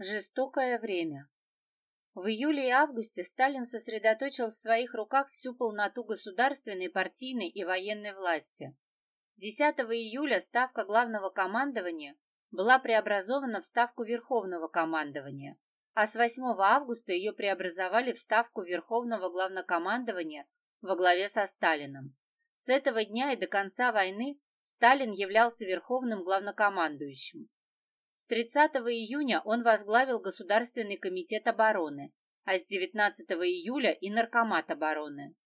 Жестокое время. В июле и августе Сталин сосредоточил в своих руках всю полноту государственной, партийной и военной власти. 10 июля ставка главного командования была преобразована в ставку Верховного командования, а с 8 августа ее преобразовали в ставку Верховного главнокомандования во главе со Сталиным. С этого дня и до конца войны Сталин являлся Верховным главнокомандующим. С 30 июня он возглавил Государственный комитет обороны, а с 19 июля и Наркомат обороны.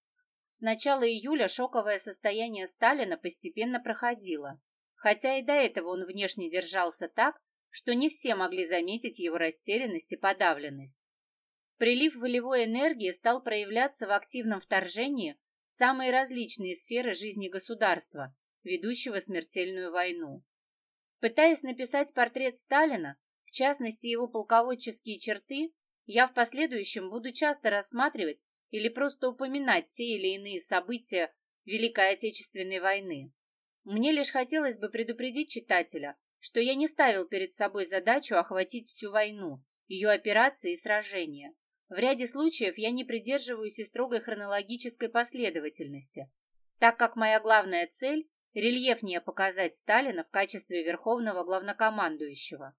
С начала июля шоковое состояние Сталина постепенно проходило, хотя и до этого он внешне держался так, что не все могли заметить его растерянность и подавленность. Прилив волевой энергии стал проявляться в активном вторжении в самые различные сферы жизни государства, ведущего смертельную войну. Пытаясь написать портрет Сталина, в частности его полководческие черты, я в последующем буду часто рассматривать или просто упоминать те или иные события Великой Отечественной войны. Мне лишь хотелось бы предупредить читателя, что я не ставил перед собой задачу охватить всю войну, ее операции и сражения. В ряде случаев я не придерживаюсь и строгой хронологической последовательности, так как моя главная цель рельефнее показать Сталина в качестве верховного главнокомандующего.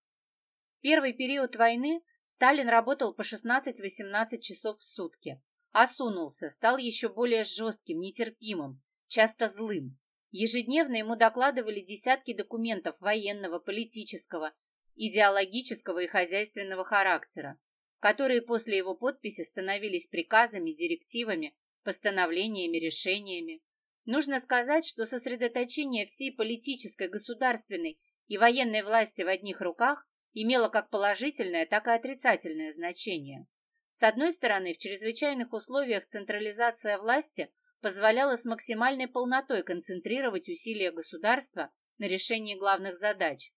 В первый период войны Сталин работал по 16-18 часов в сутки. Осунулся, стал еще более жестким, нетерпимым, часто злым. Ежедневно ему докладывали десятки документов военного, политического, идеологического и хозяйственного характера, которые после его подписи становились приказами, директивами, постановлениями, решениями. Нужно сказать, что сосредоточение всей политической, государственной и военной власти в одних руках имело как положительное, так и отрицательное значение. С одной стороны, в чрезвычайных условиях централизация власти позволяла с максимальной полнотой концентрировать усилия государства на решении главных задач.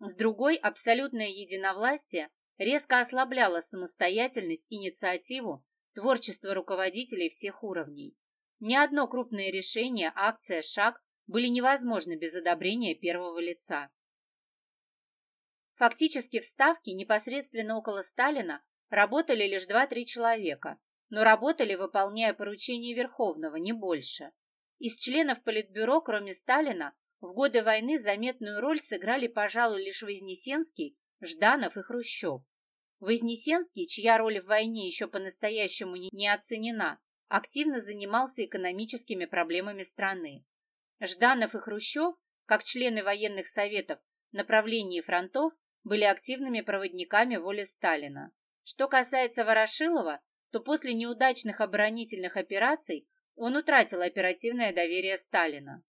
С другой, абсолютное единовластие резко ослабляло самостоятельность, инициативу, творчество руководителей всех уровней. Ни одно крупное решение, акция, шаг были невозможны без одобрения первого лица. Фактически в Ставке непосредственно около Сталина работали лишь 2-3 человека, но работали, выполняя поручения Верховного, не больше. Из членов Политбюро, кроме Сталина, в годы войны заметную роль сыграли, пожалуй, лишь Вознесенский, Жданов и Хрущев. Вознесенский, чья роль в войне еще по-настоящему не оценена, активно занимался экономическими проблемами страны. Жданов и Хрущев, как члены военных советов направлений фронтов, были активными проводниками воли Сталина. Что касается Ворошилова, то после неудачных оборонительных операций он утратил оперативное доверие Сталина.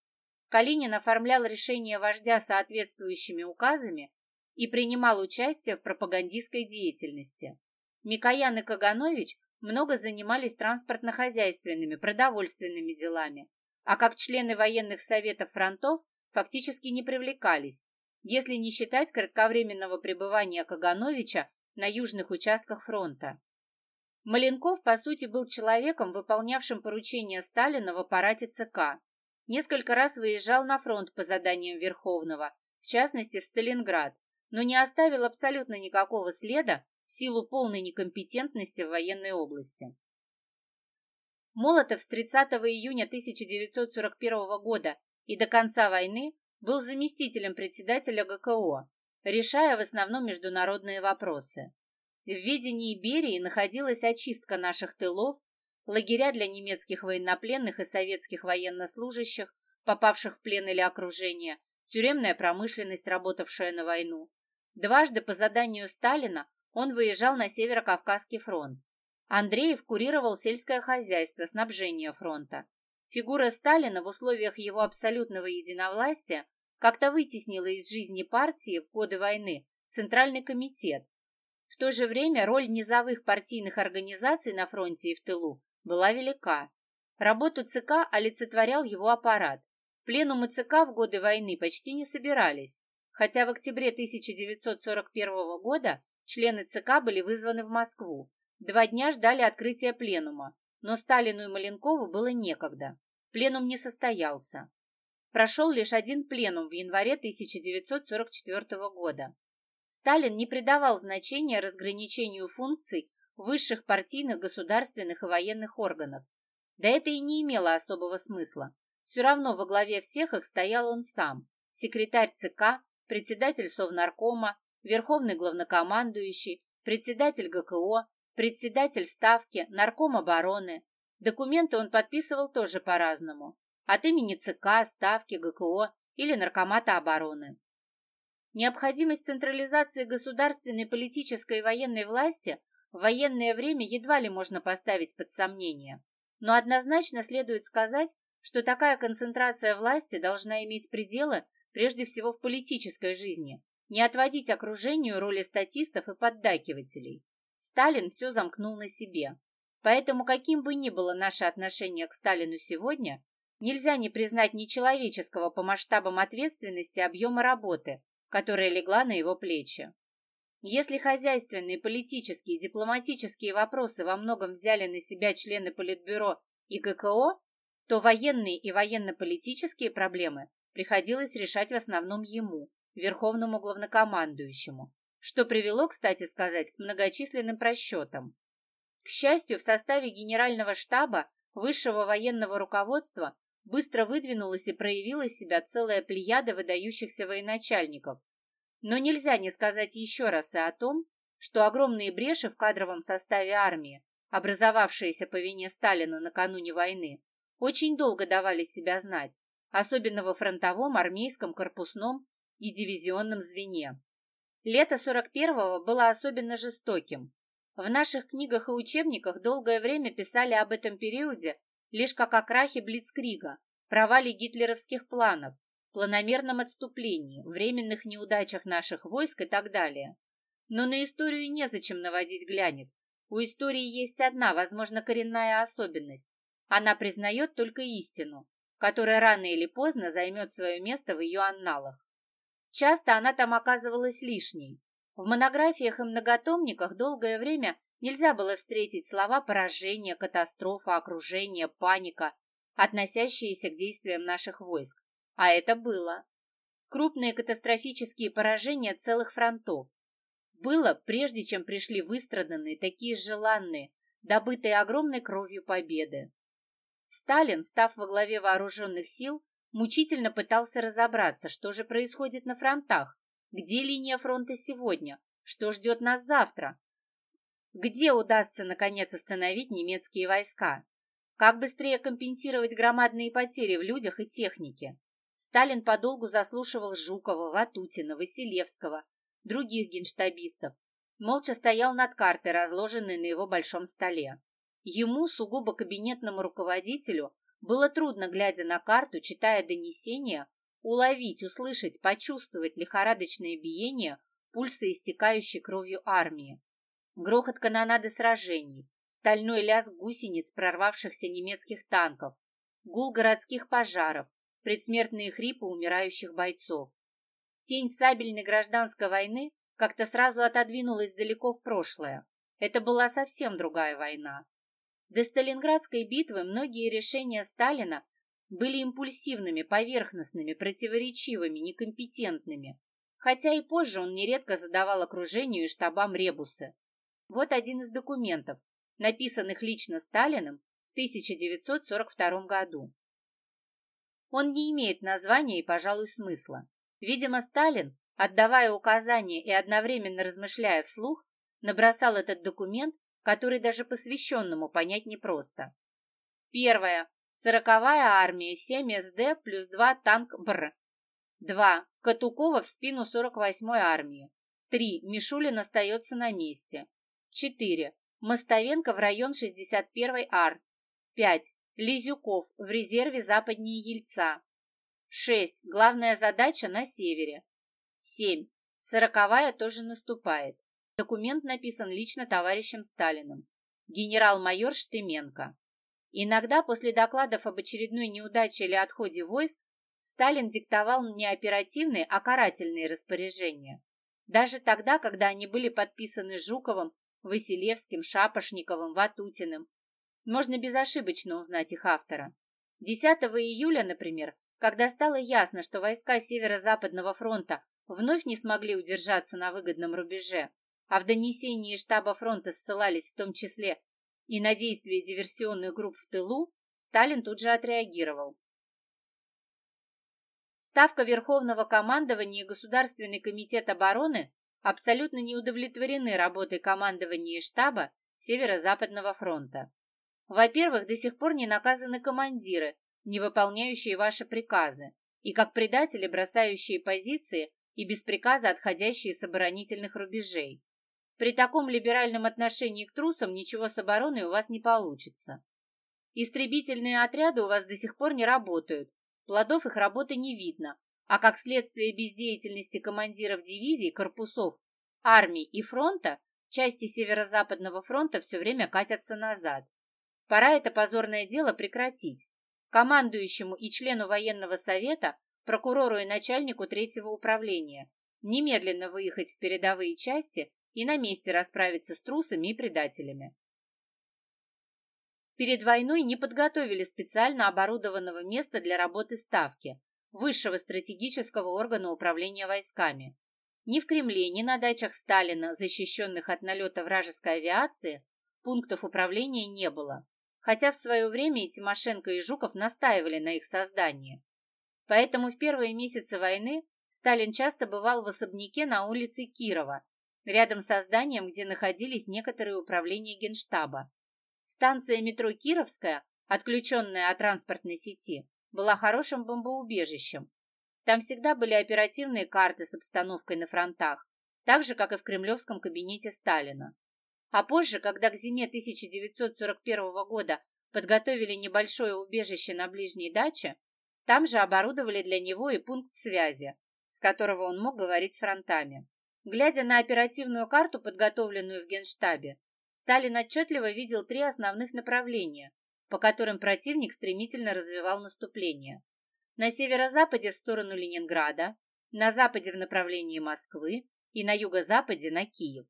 Калинин оформлял решения вождя соответствующими указами и принимал участие в пропагандистской деятельности. Микоян и Каганович много занимались транспортно-хозяйственными, продовольственными делами, а как члены военных советов фронтов фактически не привлекались, если не считать кратковременного пребывания Кагановича на южных участках фронта. Маленков, по сути, был человеком, выполнявшим поручения Сталина в аппарате ЦК. Несколько раз выезжал на фронт по заданиям Верховного, в частности в Сталинград, но не оставил абсолютно никакого следа в силу полной некомпетентности в военной области. Молотов с 30 июня 1941 года и до конца войны был заместителем председателя ГКО, решая в основном международные вопросы. В ведении Берии находилась очистка наших тылов, лагеря для немецких военнопленных и советских военнослужащих, попавших в плен или окружение, тюремная промышленность, работавшая на войну. Дважды по заданию Сталина он выезжал на Северо-Кавказский фронт. Андреев курировал сельское хозяйство, снабжение фронта. Фигура Сталина в условиях его абсолютного единовластия как-то вытеснила из жизни партии в годы войны Центральный комитет. В то же время роль низовых партийных организаций на фронте и в тылу была велика. Работу ЦК олицетворял его аппарат. Пленумы ЦК в годы войны почти не собирались, хотя в октябре 1941 года Члены ЦК были вызваны в Москву. Два дня ждали открытия пленума, но Сталину и Маленкову было некогда. Пленум не состоялся. Прошел лишь один пленум в январе 1944 года. Сталин не придавал значения разграничению функций высших партийных, государственных и военных органов. Да это и не имело особого смысла. Все равно во главе всех их стоял он сам, секретарь ЦК, председатель Совнаркома, верховный главнокомандующий, председатель ГКО, председатель Ставки, нарком обороны. Документы он подписывал тоже по-разному. От имени ЦК, Ставки, ГКО или Наркомата обороны. Необходимость централизации государственной, политической и военной власти в военное время едва ли можно поставить под сомнение. Но однозначно следует сказать, что такая концентрация власти должна иметь пределы прежде всего в политической жизни, не отводить окружению роли статистов и поддакивателей. Сталин все замкнул на себе. Поэтому, каким бы ни было наше отношение к Сталину сегодня, нельзя не признать нечеловеческого по масштабам ответственности объема работы, которая легла на его плечи. Если хозяйственные, политические дипломатические вопросы во многом взяли на себя члены Политбюро и ГКО, то военные и военно-политические проблемы приходилось решать в основном ему, верховному главнокомандующему, что привело, кстати сказать, к многочисленным просчетам. К счастью, в составе Генерального штаба высшего военного руководства быстро выдвинулась и проявила себя целая плеяда выдающихся военачальников, но нельзя не сказать еще раз и о том, что огромные бреши в кадровом составе армии, образовавшиеся по вине Сталина накануне войны, очень долго давали себя знать, особенно во фронтовом, армейском, корпусном и дивизионном звене. Лето 41-го было особенно жестоким. В наших книгах и учебниках долгое время писали об этом периоде лишь как о крахе Блицкрига, провале гитлеровских планов, планомерном отступлении, временных неудачах наших войск и так далее. Но на историю незачем наводить глянец. У истории есть одна, возможно, коренная особенность. Она признает только истину, которая рано или поздно займет свое место в ее анналах. Часто она там оказывалась лишней. В монографиях и многотомниках долгое время нельзя было встретить слова поражение, катастрофа, окружение, паника, относящиеся к действиям наших войск. А это было. Крупные катастрофические поражения целых фронтов. Было, прежде чем пришли выстраданные, такие желанные, добытые огромной кровью победы. Сталин, став во главе вооруженных сил, мучительно пытался разобраться, что же происходит на фронтах, где линия фронта сегодня, что ждет нас завтра, где удастся, наконец, остановить немецкие войска, как быстрее компенсировать громадные потери в людях и технике. Сталин подолгу заслушивал Жукова, Ватутина, Василевского, других генштабистов, молча стоял над картой, разложенной на его большом столе. Ему, сугубо кабинетному руководителю, было трудно, глядя на карту, читая донесения, уловить, услышать, почувствовать лихорадочное биение пульса истекающей кровью армии. Грохот канонады сражений, стальной лязг гусениц прорвавшихся немецких танков, гул городских пожаров, предсмертные хрипы умирающих бойцов. Тень сабельной гражданской войны как-то сразу отодвинулась далеко в прошлое. Это была совсем другая война. До Сталинградской битвы многие решения Сталина были импульсивными, поверхностными, противоречивыми, некомпетентными, хотя и позже он нередко задавал окружению и штабам ребусы. Вот один из документов, написанных лично Сталиным в 1942 году. Он не имеет названия и, пожалуй, смысла. Видимо, Сталин, отдавая указания и одновременно размышляя вслух, набросал этот документ, который даже посвященному понять непросто. Первое. Сороковая армия, 7 СД плюс 2 танк БР. 2. Катукова в спину 48-й армии. 3. Мишулин остается на месте. 4. Мостовенко в район 61-й АР. 5. Лизюков в резерве западнее Ельца. 6. Главная задача на севере. 7. Сороковая тоже наступает. Документ написан лично товарищем Сталиным. Генерал-майор Штыменко. Иногда после докладов об очередной неудаче или отходе войск Сталин диктовал не оперативные, а карательные распоряжения. Даже тогда, когда они были подписаны Жуковым, Василевским, Шапошниковым, Ватутиным, можно безошибочно узнать их автора. 10 июля, например, когда стало ясно, что войска Северо-Западного фронта вновь не смогли удержаться на выгодном рубеже, а в донесении штаба фронта ссылались в том числе и на действия диверсионных групп в тылу, Сталин тут же отреагировал. Ставка Верховного командования и Государственный комитет обороны абсолютно не удовлетворены работой командования и штаба Северо-Западного фронта. Во-первых, до сих пор не наказаны командиры, не выполняющие ваши приказы, и как предатели, бросающие позиции и без приказа отходящие с оборонительных рубежей. При таком либеральном отношении к трусам ничего с обороной у вас не получится. Истребительные отряды у вас до сих пор не работают, плодов их работы не видно, а как следствие бездеятельности командиров дивизий, корпусов, армий и фронта, части Северо-Западного фронта все время катятся назад. Пора это позорное дело прекратить. Командующему и члену военного совета, прокурору и начальнику третьего управления немедленно выехать в передовые части и на месте расправиться с трусами и предателями. Перед войной не подготовили специально оборудованного места для работы Ставки, высшего стратегического органа управления войсками. Ни в Кремле, ни на дачах Сталина, защищенных от налета вражеской авиации, пунктов управления не было, хотя в свое время и Тимошенко, и Жуков настаивали на их создании. Поэтому в первые месяцы войны Сталин часто бывал в особняке на улице Кирова, рядом со зданием, где находились некоторые управления Генштаба. Станция метро Кировская, отключенная от транспортной сети, была хорошим бомбоубежищем. Там всегда были оперативные карты с обстановкой на фронтах, так же, как и в кремлевском кабинете Сталина. А позже, когда к зиме 1941 года подготовили небольшое убежище на ближней даче, там же оборудовали для него и пункт связи, с которого он мог говорить с фронтами. Глядя на оперативную карту, подготовленную в Генштабе, Сталин отчетливо видел три основных направления, по которым противник стремительно развивал наступление. На северо-западе в сторону Ленинграда, на западе в направлении Москвы и на юго-западе на Киев.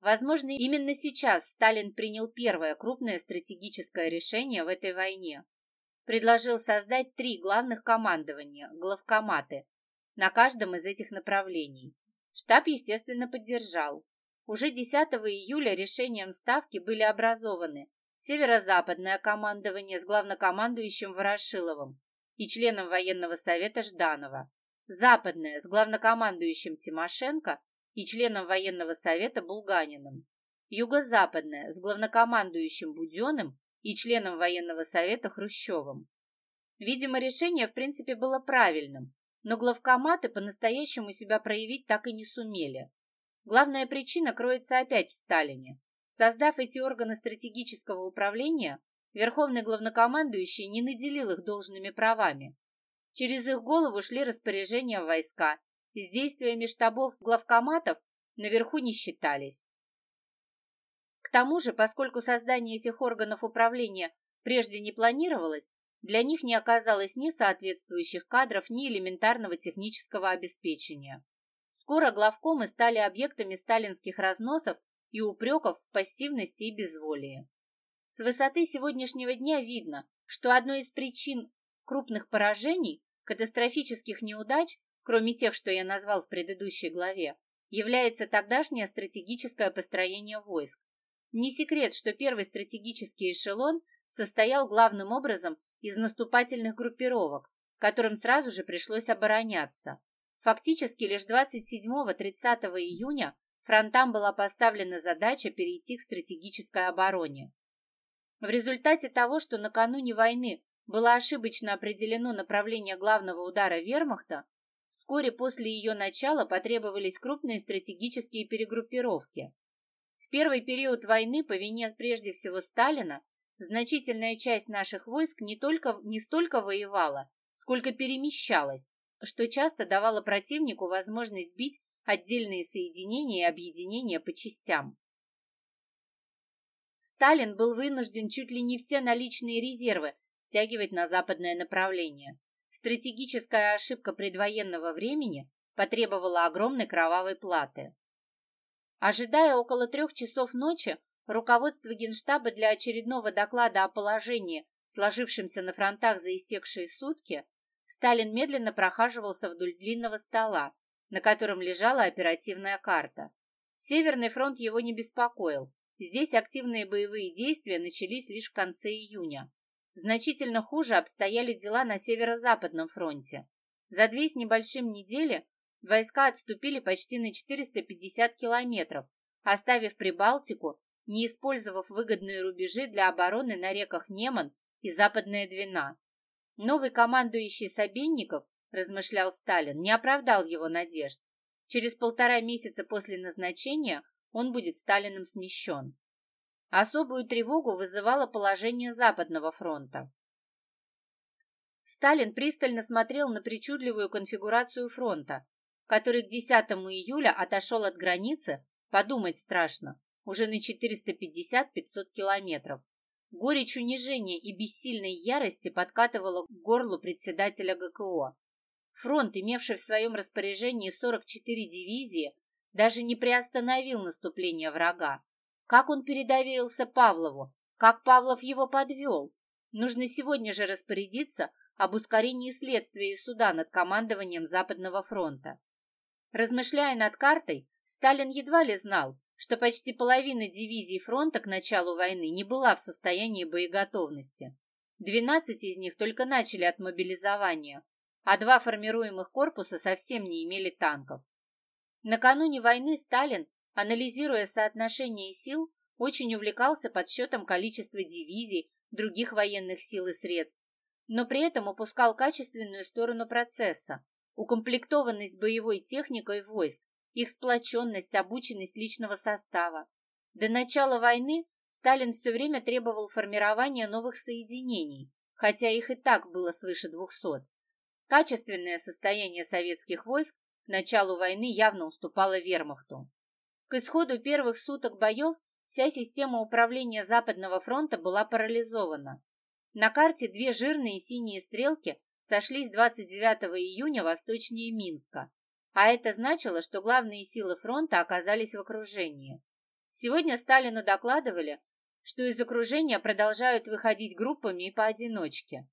Возможно, именно сейчас Сталин принял первое крупное стратегическое решение в этой войне. Предложил создать три главных командования, главкоматы, на каждом из этих направлений. Штаб, естественно, поддержал. Уже 10 июля решением Ставки были образованы Северо-Западное командование с главнокомандующим Ворошиловым и членом военного совета Жданова, Западное с главнокомандующим Тимошенко и членом военного совета Булганиным, Юго-Западное с главнокомандующим Буденным и членом военного совета Хрущевым. Видимо, решение в принципе было правильным, но главкоматы по-настоящему себя проявить так и не сумели. Главная причина кроется опять в Сталине. Создав эти органы стратегического управления, Верховный главнокомандующий не наделил их должными правами. Через их голову шли распоряжения в войска, с действиями штабов главкоматов наверху не считались. К тому же, поскольку создание этих органов управления прежде не планировалось, для них не оказалось ни соответствующих кадров, ни элементарного технического обеспечения. Скоро главкомы стали объектами сталинских разносов и упреков в пассивности и безволии. С высоты сегодняшнего дня видно, что одной из причин крупных поражений, катастрофических неудач, кроме тех, что я назвал в предыдущей главе, является тогдашнее стратегическое построение войск. Не секрет, что первый стратегический эшелон состоял главным образом из наступательных группировок, которым сразу же пришлось обороняться. Фактически лишь 27-30 июня фронтам была поставлена задача перейти к стратегической обороне. В результате того, что накануне войны было ошибочно определено направление главного удара вермахта, вскоре после ее начала потребовались крупные стратегические перегруппировки. В первый период войны по вине прежде всего Сталина Значительная часть наших войск не, только, не столько воевала, сколько перемещалась, что часто давало противнику возможность бить отдельные соединения и объединения по частям. Сталин был вынужден чуть ли не все наличные резервы стягивать на западное направление. Стратегическая ошибка предвоенного времени потребовала огромной кровавой платы. Ожидая около трех часов ночи, Руководство Генштаба для очередного доклада о положении, сложившемся на фронтах за истекшие сутки, Сталин медленно прохаживался вдоль длинного стола, на котором лежала оперативная карта. Северный фронт его не беспокоил. Здесь активные боевые действия начались лишь в конце июня. Значительно хуже обстояли дела на северо-западном фронте. За две с небольшим недели войска отступили почти на 450 километров, оставив Прибалтику, не использовав выгодные рубежи для обороны на реках Неман и Западная Двина. Новый командующий Собенников, размышлял Сталин, не оправдал его надежд. Через полтора месяца после назначения он будет Сталиным смещен. Особую тревогу вызывало положение Западного фронта. Сталин пристально смотрел на причудливую конфигурацию фронта, который к 10 июля отошел от границы, подумать страшно, уже на 450-500 километров. Горечь унижения и бессильной ярости подкатывала к горлу председателя ГКО. Фронт, имевший в своем распоряжении 44 дивизии, даже не приостановил наступление врага. Как он передоверился Павлову? Как Павлов его подвел? Нужно сегодня же распорядиться об ускорении следствия и суда над командованием Западного фронта. Размышляя над картой, Сталин едва ли знал, что почти половина дивизий фронта к началу войны не была в состоянии боеготовности. 12 из них только начали отмобилизование, а два формируемых корпуса совсем не имели танков. Накануне войны Сталин анализируя соотношение сил, очень увлекался подсчетом количества дивизий, других военных сил и средств, но при этом упускал качественную сторону процесса, укомплектованность боевой техникой войск, их сплоченность, обученность личного состава. До начала войны Сталин все время требовал формирования новых соединений, хотя их и так было свыше 200. Качественное состояние советских войск к началу войны явно уступало вермахту. К исходу первых суток боев вся система управления Западного фронта была парализована. На карте две жирные синие стрелки сошлись 29 июня восточнее Минска, а это значило, что главные силы фронта оказались в окружении. Сегодня Сталину докладывали, что из окружения продолжают выходить группами и поодиночке.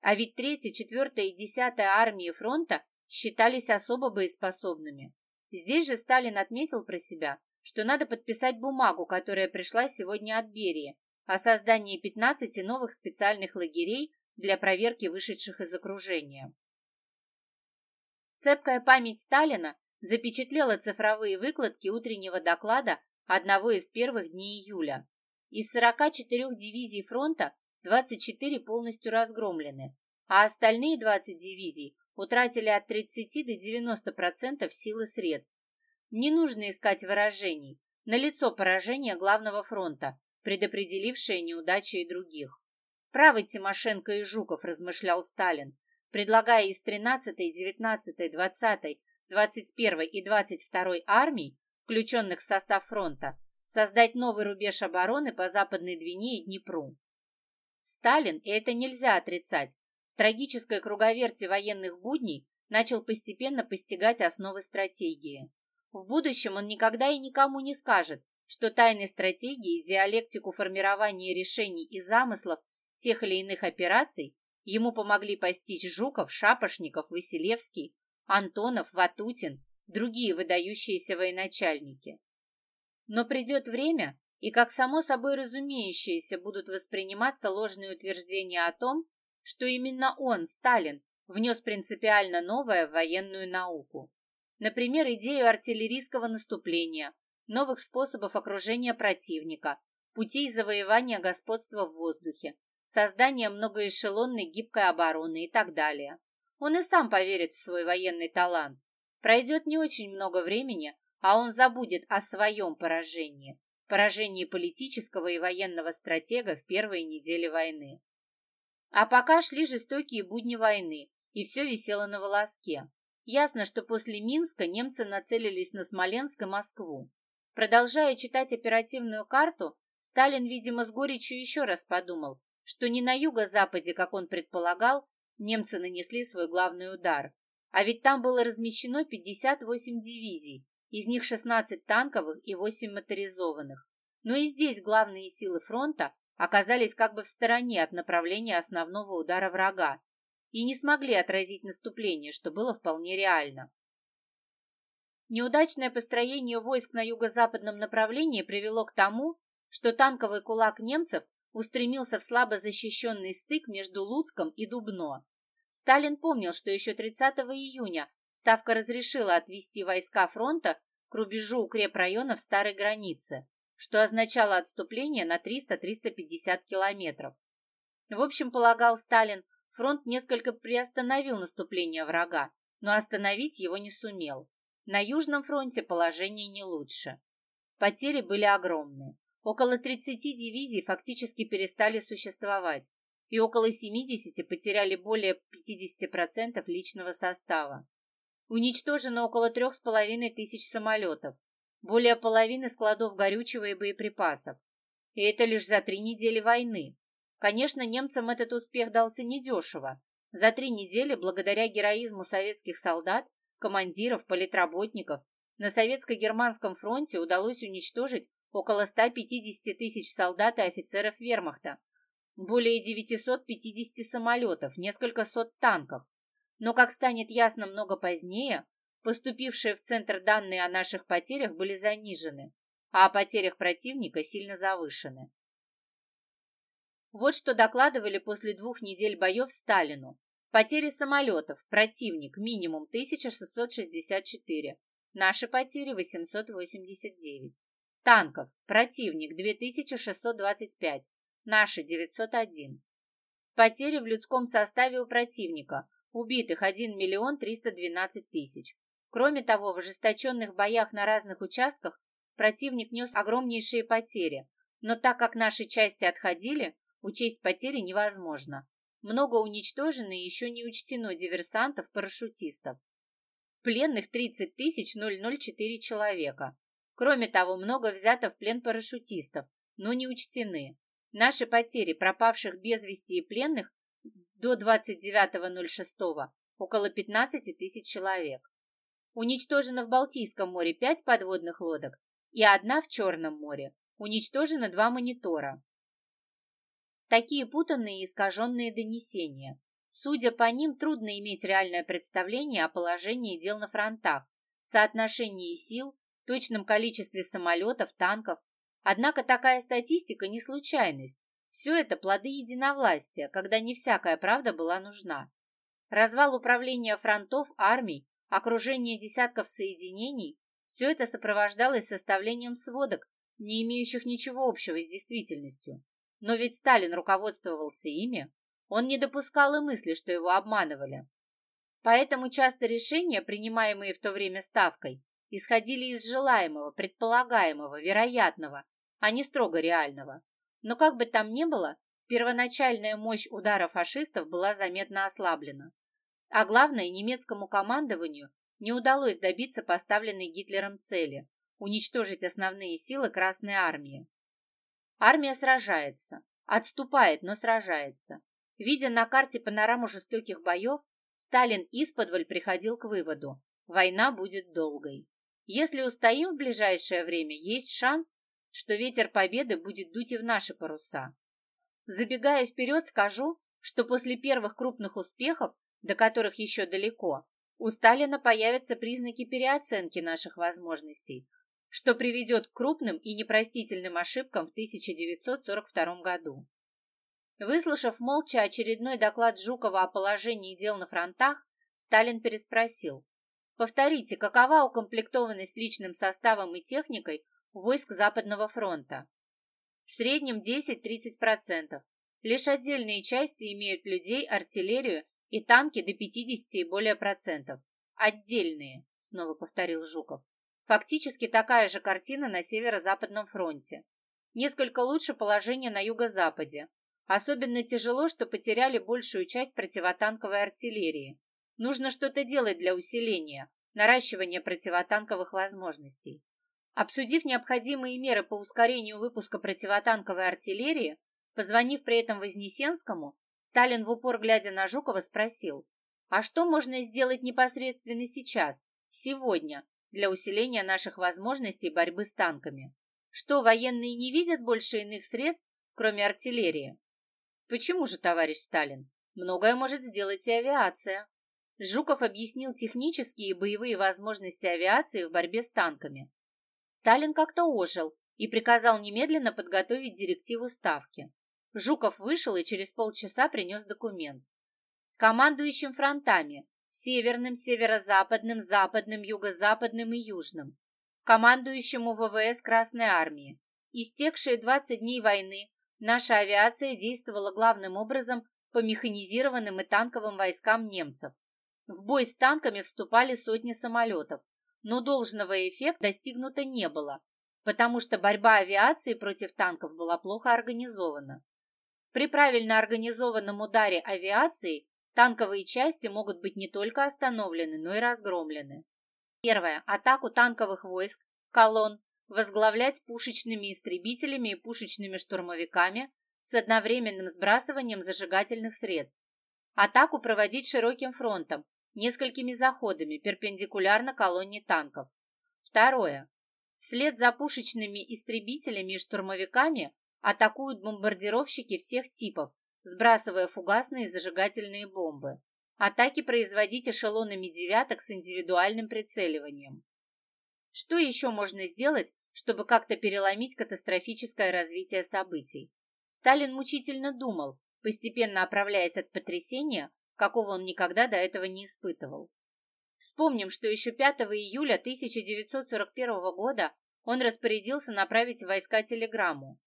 А ведь 3, 4 и 10 армии фронта считались особо боеспособными. Здесь же Сталин отметил про себя, что надо подписать бумагу, которая пришла сегодня от Берии, о создании 15 новых специальных лагерей для проверки вышедших из окружения. Цепкая память Сталина запечатлела цифровые выкладки утреннего доклада одного из первых дней июля. Из 44 дивизий фронта 24 полностью разгромлены, а остальные 20 дивизий утратили от 30 до 90% сил и средств. Не нужно искать выражений. Налицо поражение главного фронта, предопределившее неудачи и других. Правы Тимошенко и Жуков, размышлял Сталин, предлагая из 13-й, 19-й, 20-й, 21-й и 22-й армий, включенных в состав фронта, создать новый рубеж обороны по Западной Двине и Днепру. Сталин, и это нельзя отрицать, трагической круговерти военных будней начал постепенно постигать основы стратегии. В будущем он никогда и никому не скажет, что тайны стратегии, диалектику формирования решений и замыслов тех или иных операций ему помогли постичь Жуков, Шапошников, Василевский, Антонов, Ватутин, другие выдающиеся военачальники. Но придет время, и как само собой разумеющееся будут восприниматься ложные утверждения о том, что именно он, Сталин, внес принципиально новое в военную науку. Например, идею артиллерийского наступления, новых способов окружения противника, путей завоевания господства в воздухе, создания многоэшелонной гибкой обороны и так далее. Он и сам поверит в свой военный талант. Пройдет не очень много времени, а он забудет о своем поражении, поражении политического и военного стратега в первые недели войны. А пока шли жестокие будни войны, и все висело на волоске. Ясно, что после Минска немцы нацелились на Смоленск и Москву. Продолжая читать оперативную карту, Сталин, видимо, с горечью еще раз подумал, что не на юго-западе, как он предполагал, немцы нанесли свой главный удар. А ведь там было размещено 58 дивизий, из них 16 танковых и 8 моторизованных. Но и здесь главные силы фронта оказались как бы в стороне от направления основного удара врага и не смогли отразить наступление, что было вполне реально. Неудачное построение войск на юго-западном направлении привело к тому, что танковый кулак немцев устремился в слабо защищенный стык между Луцком и Дубно. Сталин помнил, что еще 30 июня Ставка разрешила отвести войска фронта к рубежу укрепрайонов старой границы, что означало отступление на 300-350 километров. В общем, полагал Сталин, фронт несколько приостановил наступление врага, но остановить его не сумел. На Южном фронте положение не лучше. Потери были огромные. Около 30 дивизий фактически перестали существовать, и около 70 потеряли более 50% личного состава. Уничтожено около 3,5 тысяч самолетов, более половины складов горючего и боеприпасов. И это лишь за три недели войны. Конечно, немцам этот успех дался недешево. За три недели, благодаря героизму советских солдат, командиров, политработников, на советско-германском фронте удалось уничтожить около 150 тысяч солдат и офицеров вермахта, более 950 самолетов, несколько сот танков. Но, как станет ясно много позднее, поступившие в центр данные о наших потерях были занижены, а о потерях противника сильно завышены. Вот что докладывали после двух недель боев Сталину. Потери самолетов, противник, минимум 1664, наши потери 889. Танков, противник 2625, наши 901. Потери в людском составе у противника, убитых 1 миллион 312 тысяч. Кроме того, в ожесточенных боях на разных участках противник нес огромнейшие потери, но так как наши части отходили, учесть потери невозможно. Много уничтожено и еще не учтено диверсантов-парашютистов. Пленных 30 тысяч 004 человека. Кроме того, много взято в плен парашютистов, но не учтены. Наши потери пропавших без вести и пленных до 29.06 около 15 тысяч человек. Уничтожено в Балтийском море 5 подводных лодок и одна в Черном море. Уничтожено два монитора. Такие путанные и искаженные донесения. Судя по ним, трудно иметь реальное представление о положении дел на фронтах, соотношении сил, точном количестве самолетов, танков. Однако такая статистика не случайность. Все это плоды единовластия, когда не всякая правда была нужна. Развал управления фронтов, армий, окружение десятков соединений – все это сопровождалось составлением сводок, не имеющих ничего общего с действительностью. Но ведь Сталин руководствовался ими, он не допускал и мысли, что его обманывали. Поэтому часто решения, принимаемые в то время ставкой, исходили из желаемого, предполагаемого, вероятного, а не строго реального. Но как бы там ни было, первоначальная мощь удара фашистов была заметно ослаблена. А главное, немецкому командованию не удалось добиться поставленной Гитлером цели – уничтожить основные силы Красной Армии. Армия сражается, отступает, но сражается. Видя на карте панораму жестоких боев, Сталин исподволь приходил к выводу – война будет долгой. Если устоим в ближайшее время, есть шанс, что ветер победы будет дуть и в наши паруса. Забегая вперед, скажу, что после первых крупных успехов, до которых еще далеко, у Сталина появятся признаки переоценки наших возможностей, что приведет к крупным и непростительным ошибкам в 1942 году. Выслушав молча очередной доклад Жукова о положении дел на фронтах, Сталин переспросил. «Повторите, какова укомплектованность личным составом и техникой войск Западного фронта. В среднем 10-30%. Лишь отдельные части имеют людей, артиллерию и танки до 50 и более процентов. Отдельные, снова повторил Жуков. Фактически такая же картина на Северо-Западном фронте. Несколько лучше положение на юго-западе. Особенно тяжело, что потеряли большую часть противотанковой артиллерии. Нужно что-то делать для усиления, наращивания противотанковых возможностей. Обсудив необходимые меры по ускорению выпуска противотанковой артиллерии, позвонив при этом Вознесенскому, Сталин в упор глядя на Жукова спросил, а что можно сделать непосредственно сейчас, сегодня, для усиления наших возможностей борьбы с танками? Что, военные не видят больше иных средств, кроме артиллерии? Почему же, товарищ Сталин? Многое может сделать и авиация. Жуков объяснил технические и боевые возможности авиации в борьбе с танками. Сталин как-то ожил и приказал немедленно подготовить директиву Ставки. Жуков вышел и через полчаса принес документ. Командующим фронтами – северным, северо-западным, западным, юго-западным и южным. Командующему ВВС Красной Армии. Истекшие 20 дней войны наша авиация действовала главным образом по механизированным и танковым войскам немцев. В бой с танками вступали сотни самолетов, но должного эффекта достигнуто не было, потому что борьба авиации против танков была плохо организована. При правильно организованном ударе авиации танковые части могут быть не только остановлены, но и разгромлены. Первое. Атаку танковых войск, колонн, возглавлять пушечными истребителями и пушечными штурмовиками с одновременным сбрасыванием зажигательных средств. Атаку проводить широким фронтом, несколькими заходами, перпендикулярно колонне танков. Второе. Вслед за пушечными истребителями и штурмовиками атакуют бомбардировщики всех типов, сбрасывая фугасные и зажигательные бомбы. Атаки производить эшелонами девяток с индивидуальным прицеливанием. Что еще можно сделать, чтобы как-то переломить катастрофическое развитие событий? Сталин мучительно думал, постепенно оправляясь от потрясения, какого он никогда до этого не испытывал. Вспомним, что еще 5 июля 1941 года он распорядился направить войска телеграмму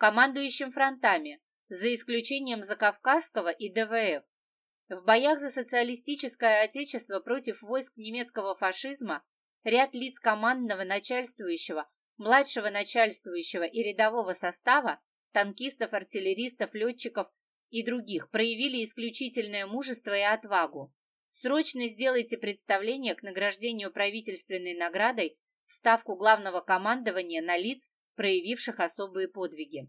командующим фронтами, за исключением Закавказского и ДВФ. В боях за социалистическое отечество против войск немецкого фашизма ряд лиц командного начальствующего, младшего начальствующего и рядового состава, танкистов, артиллеристов, летчиков и других проявили исключительное мужество и отвагу. Срочно сделайте представление к награждению правительственной наградой в ставку главного командования на лиц, проявивших особые подвиги.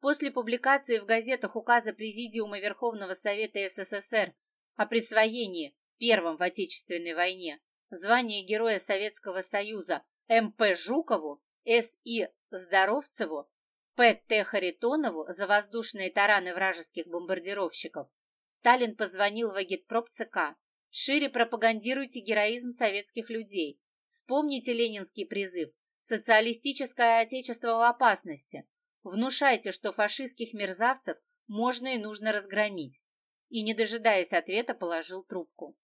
После публикации в газетах указа Президиума Верховного Совета СССР о присвоении первым в Отечественной войне звания Героя Советского Союза М.П. Жукову, С.И. Здоровцеву П.Т. Харитонову за воздушные тараны вражеских бомбардировщиков, Сталин позвонил в агитпроп ЦК. Шире пропагандируйте героизм советских людей. Вспомните ленинский призыв «Социалистическое отечество в опасности». Внушайте, что фашистских мерзавцев можно и нужно разгромить. И, не дожидаясь ответа, положил трубку.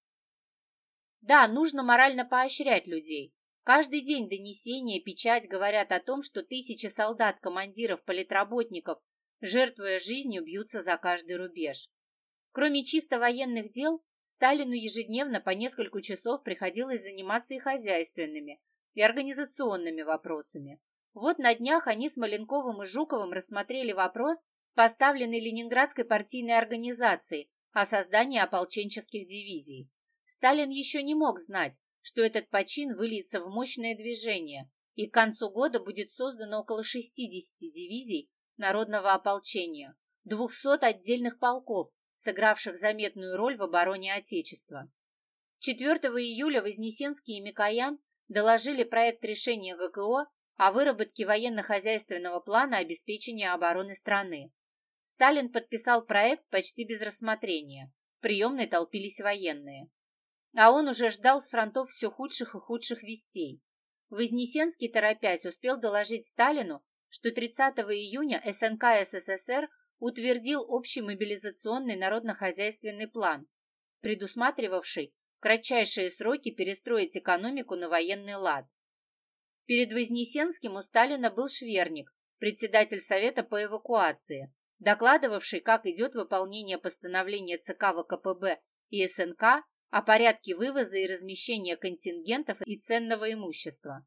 Да, нужно морально поощрять людей, Каждый день донесения, печать говорят о том, что тысячи солдат, командиров, политработников, жертвуя жизнью, бьются за каждый рубеж. Кроме чисто военных дел, Сталину ежедневно по несколько часов приходилось заниматься и хозяйственными, и организационными вопросами. Вот на днях они с Маленковым и Жуковым рассмотрели вопрос, поставленный Ленинградской партийной организацией о создании ополченческих дивизий. Сталин еще не мог знать, что этот почин выльется в мощное движение, и к концу года будет создано около 60 дивизий народного ополчения, 200 отдельных полков, сыгравших заметную роль в обороне Отечества. 4 июля Вознесенский и Микоян доложили проект решения ГКО о выработке военно-хозяйственного плана обеспечения обороны страны. Сталин подписал проект почти без рассмотрения. В приемной толпились военные. А он уже ждал с фронтов все худших и худших вестей. Вознесенский, торопясь, успел доложить Сталину, что 30 июня СНК СССР утвердил общий мобилизационный народно-хозяйственный план, предусматривавший в кратчайшие сроки перестроить экономику на военный лад. Перед Вознесенским у Сталина был Шверник, председатель Совета по эвакуации, докладывавший, как идет выполнение постановления ЦК ВКПБ и СНК о порядке вывоза и размещения контингентов и ценного имущества.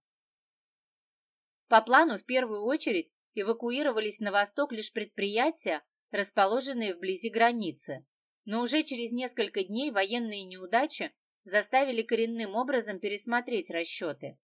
По плану в первую очередь эвакуировались на восток лишь предприятия, расположенные вблизи границы, но уже через несколько дней военные неудачи заставили коренным образом пересмотреть расчеты.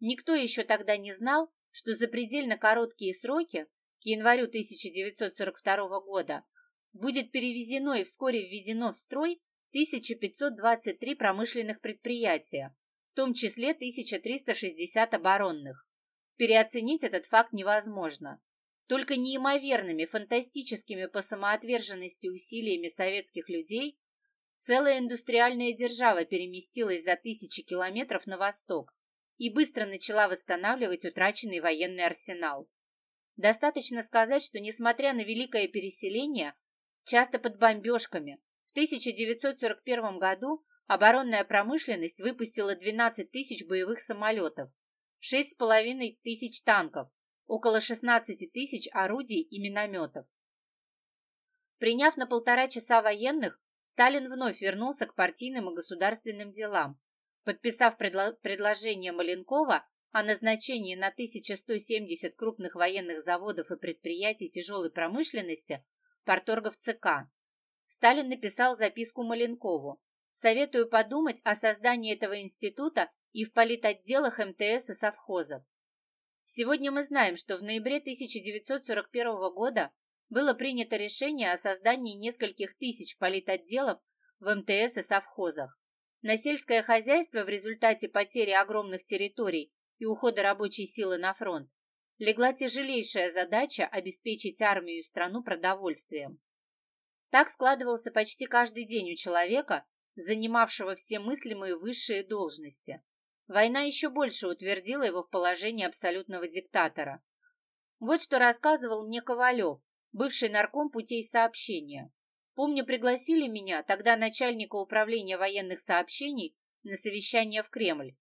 Никто еще тогда не знал, что за предельно короткие сроки, к январю 1942 года, будет перевезено и вскоре введено в строй 1523 промышленных предприятия, в том числе 1360 оборонных. Переоценить этот факт невозможно. Только неимоверными, фантастическими по самоотверженности усилиями советских людей Целая индустриальная держава переместилась за тысячи километров на восток и быстро начала восстанавливать утраченный военный арсенал. Достаточно сказать, что, несмотря на великое переселение, часто под бомбежками, 1941 году оборонная промышленность выпустила 12 тысяч боевых самолетов, 6,5 тысяч танков, около 16 тысяч орудий и минометов. Приняв на полтора часа военных, Сталин вновь вернулся к партийным и государственным делам, подписав предло предложение Маленкова о назначении на 1170 крупных военных заводов и предприятий тяжелой промышленности порторгов ЦК. Сталин написал записку Маленкову. «Советую подумать о создании этого института и в политотделах МТС и совхозов. Сегодня мы знаем, что в ноябре 1941 года было принято решение о создании нескольких тысяч политотделов в МТС и совхозах. На сельское хозяйство в результате потери огромных территорий и ухода рабочей силы на фронт легла тяжелейшая задача обеспечить армию и страну продовольствием. Так складывался почти каждый день у человека, занимавшего все мыслимые высшие должности. Война еще больше утвердила его в положении абсолютного диктатора. Вот что рассказывал мне Ковалев, бывший нарком путей сообщения. Помню, пригласили меня, тогда начальника управления военных сообщений, на совещание в Кремль.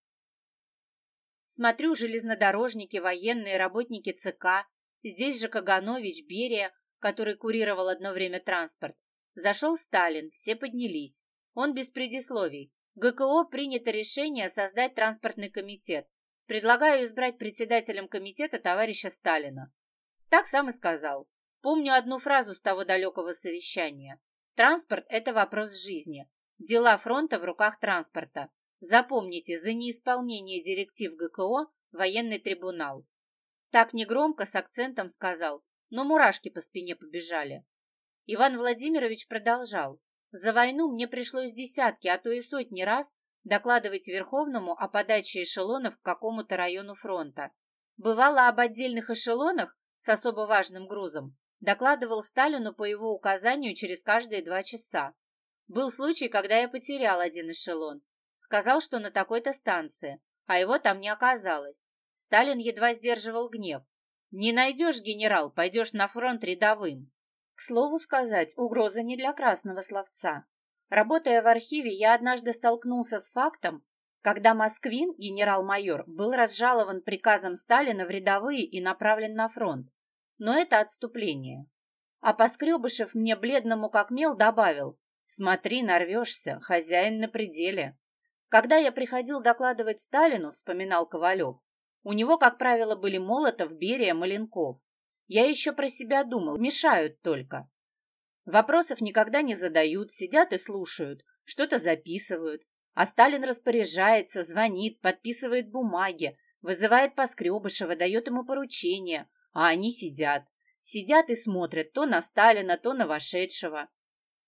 Смотрю, железнодорожники, военные, работники ЦК, здесь же Каганович, Берия, который курировал одно время транспорт. Зашел Сталин, все поднялись. Он без предисловий. ГКО принято решение создать транспортный комитет. Предлагаю избрать председателем комитета товарища Сталина. Так сам и сказал. Помню одну фразу с того далекого совещания. Транспорт – это вопрос жизни. Дела фронта в руках транспорта. Запомните, за неисполнение директив ГКО – военный трибунал. Так негромко, с акцентом сказал, но мурашки по спине побежали. Иван Владимирович продолжал. За войну мне пришлось десятки, а то и сотни раз докладывать Верховному о подаче эшелонов к какому-то району фронта. Бывало об отдельных эшелонах с особо важным грузом Докладывал Сталину по его указанию через каждые два часа. Был случай, когда я потерял один эшелон. Сказал, что на такой-то станции, а его там не оказалось. Сталин едва сдерживал гнев. «Не найдешь, генерал, пойдешь на фронт рядовым». К слову сказать, угроза не для красного словца. Работая в архиве, я однажды столкнулся с фактом, когда Москвин, генерал-майор, был разжалован приказом Сталина в рядовые и направлен на фронт но это отступление. А Поскребышев мне бледному как мел добавил, «Смотри, нарвешься, хозяин на пределе». Когда я приходил докладывать Сталину, вспоминал Ковалев, у него, как правило, были Молотов, Берия, Маленков. Я еще про себя думал, мешают только. Вопросов никогда не задают, сидят и слушают, что-то записывают. А Сталин распоряжается, звонит, подписывает бумаги, вызывает Поскребышева, дает ему поручения, а они сидят. Сидят и смотрят то на Сталина, то на вошедшего.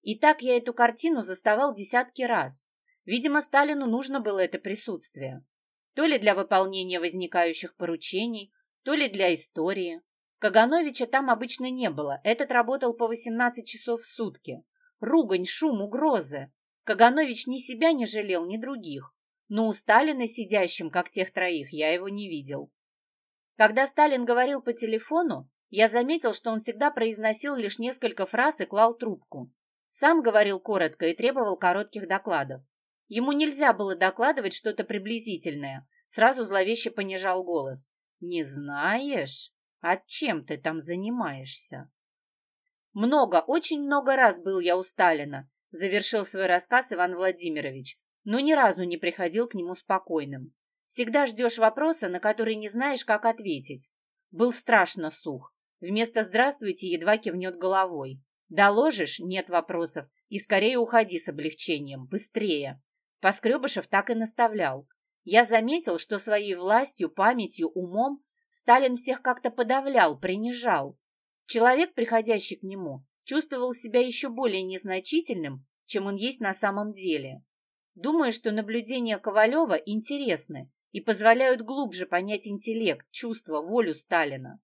И так я эту картину заставал десятки раз. Видимо, Сталину нужно было это присутствие. То ли для выполнения возникающих поручений, то ли для истории. Кагановича там обычно не было, этот работал по 18 часов в сутки. Ругань, шум, угрозы. Каганович ни себя не жалел, ни других. Но у Сталина сидящим, как тех троих, я его не видел. Когда Сталин говорил по телефону, я заметил, что он всегда произносил лишь несколько фраз и клал трубку. Сам говорил коротко и требовал коротких докладов. Ему нельзя было докладывать что-то приблизительное. Сразу зловеще понижал голос. «Не знаешь? А чем ты там занимаешься?» «Много, очень много раз был я у Сталина», завершил свой рассказ Иван Владимирович, но ни разу не приходил к нему спокойным. Всегда ждешь вопроса, на который не знаешь, как ответить. Был страшно сух. Вместо «здравствуйте» едва кивнет головой. Доложишь – нет вопросов. И скорее уходи с облегчением. Быстрее. Поскребышев так и наставлял. Я заметил, что своей властью, памятью, умом Сталин всех как-то подавлял, принижал. Человек, приходящий к нему, чувствовал себя еще более незначительным, чем он есть на самом деле. Думаю, что наблюдения Ковалева интересны и позволяют глубже понять интеллект, чувства, волю Сталина.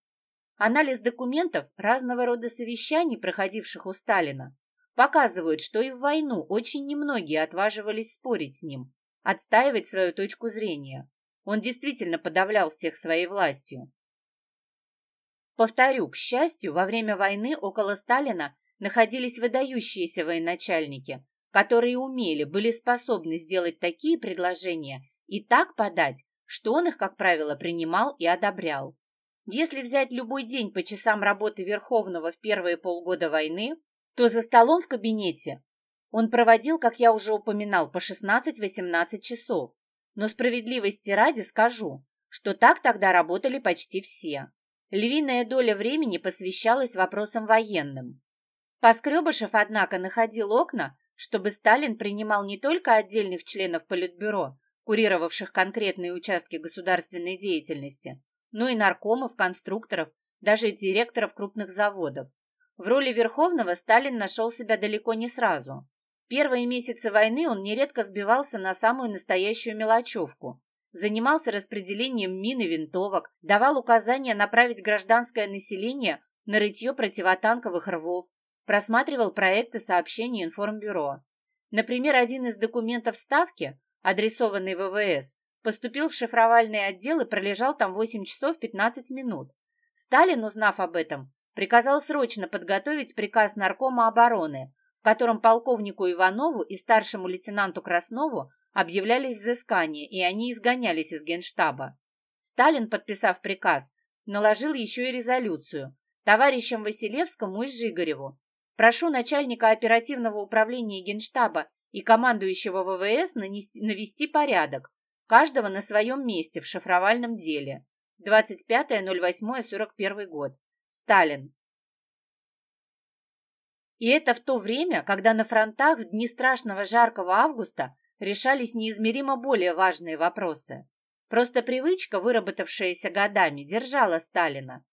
Анализ документов разного рода совещаний, проходивших у Сталина, показывают, что и в войну очень немногие отваживались спорить с ним, отстаивать свою точку зрения. Он действительно подавлял всех своей властью. Повторю, к счастью, во время войны около Сталина находились выдающиеся военачальники, которые умели, были способны сделать такие предложения и так подать, что он их, как правило, принимал и одобрял. Если взять любой день по часам работы Верховного в первые полгода войны, то за столом в кабинете он проводил, как я уже упоминал, по 16-18 часов. Но справедливости ради скажу, что так тогда работали почти все. Львиная доля времени посвящалась вопросам военным. Поскребышев, однако, находил окна, чтобы Сталин принимал не только отдельных членов Политбюро, курировавших конкретные участки государственной деятельности, но и наркомов, конструкторов, даже директоров крупных заводов. В роли Верховного Сталин нашел себя далеко не сразу. Первые месяцы войны он нередко сбивался на самую настоящую мелочевку. Занимался распределением мин и винтовок, давал указания направить гражданское население на рытье противотанковых рвов, просматривал проекты сообщений информбюро. Например, один из документов Ставки, адресованный ВВС, поступил в шифровальный отдел и пролежал там 8 часов 15 минут. Сталин, узнав об этом, приказал срочно подготовить приказ Наркома обороны, в котором полковнику Иванову и старшему лейтенанту Краснову объявлялись взыскания, и они изгонялись из генштаба. Сталин, подписав приказ, наложил еще и резолюцию товарищам Василевскому и Жигареву. Прошу начальника оперативного управления генштаба и командующего ВВС нанести, навести порядок, каждого на своем месте в шифровальном деле. 25.08.41 год. Сталин. И это в то время, когда на фронтах в дни страшного жаркого августа решались неизмеримо более важные вопросы. Просто привычка, выработавшаяся годами, держала Сталина.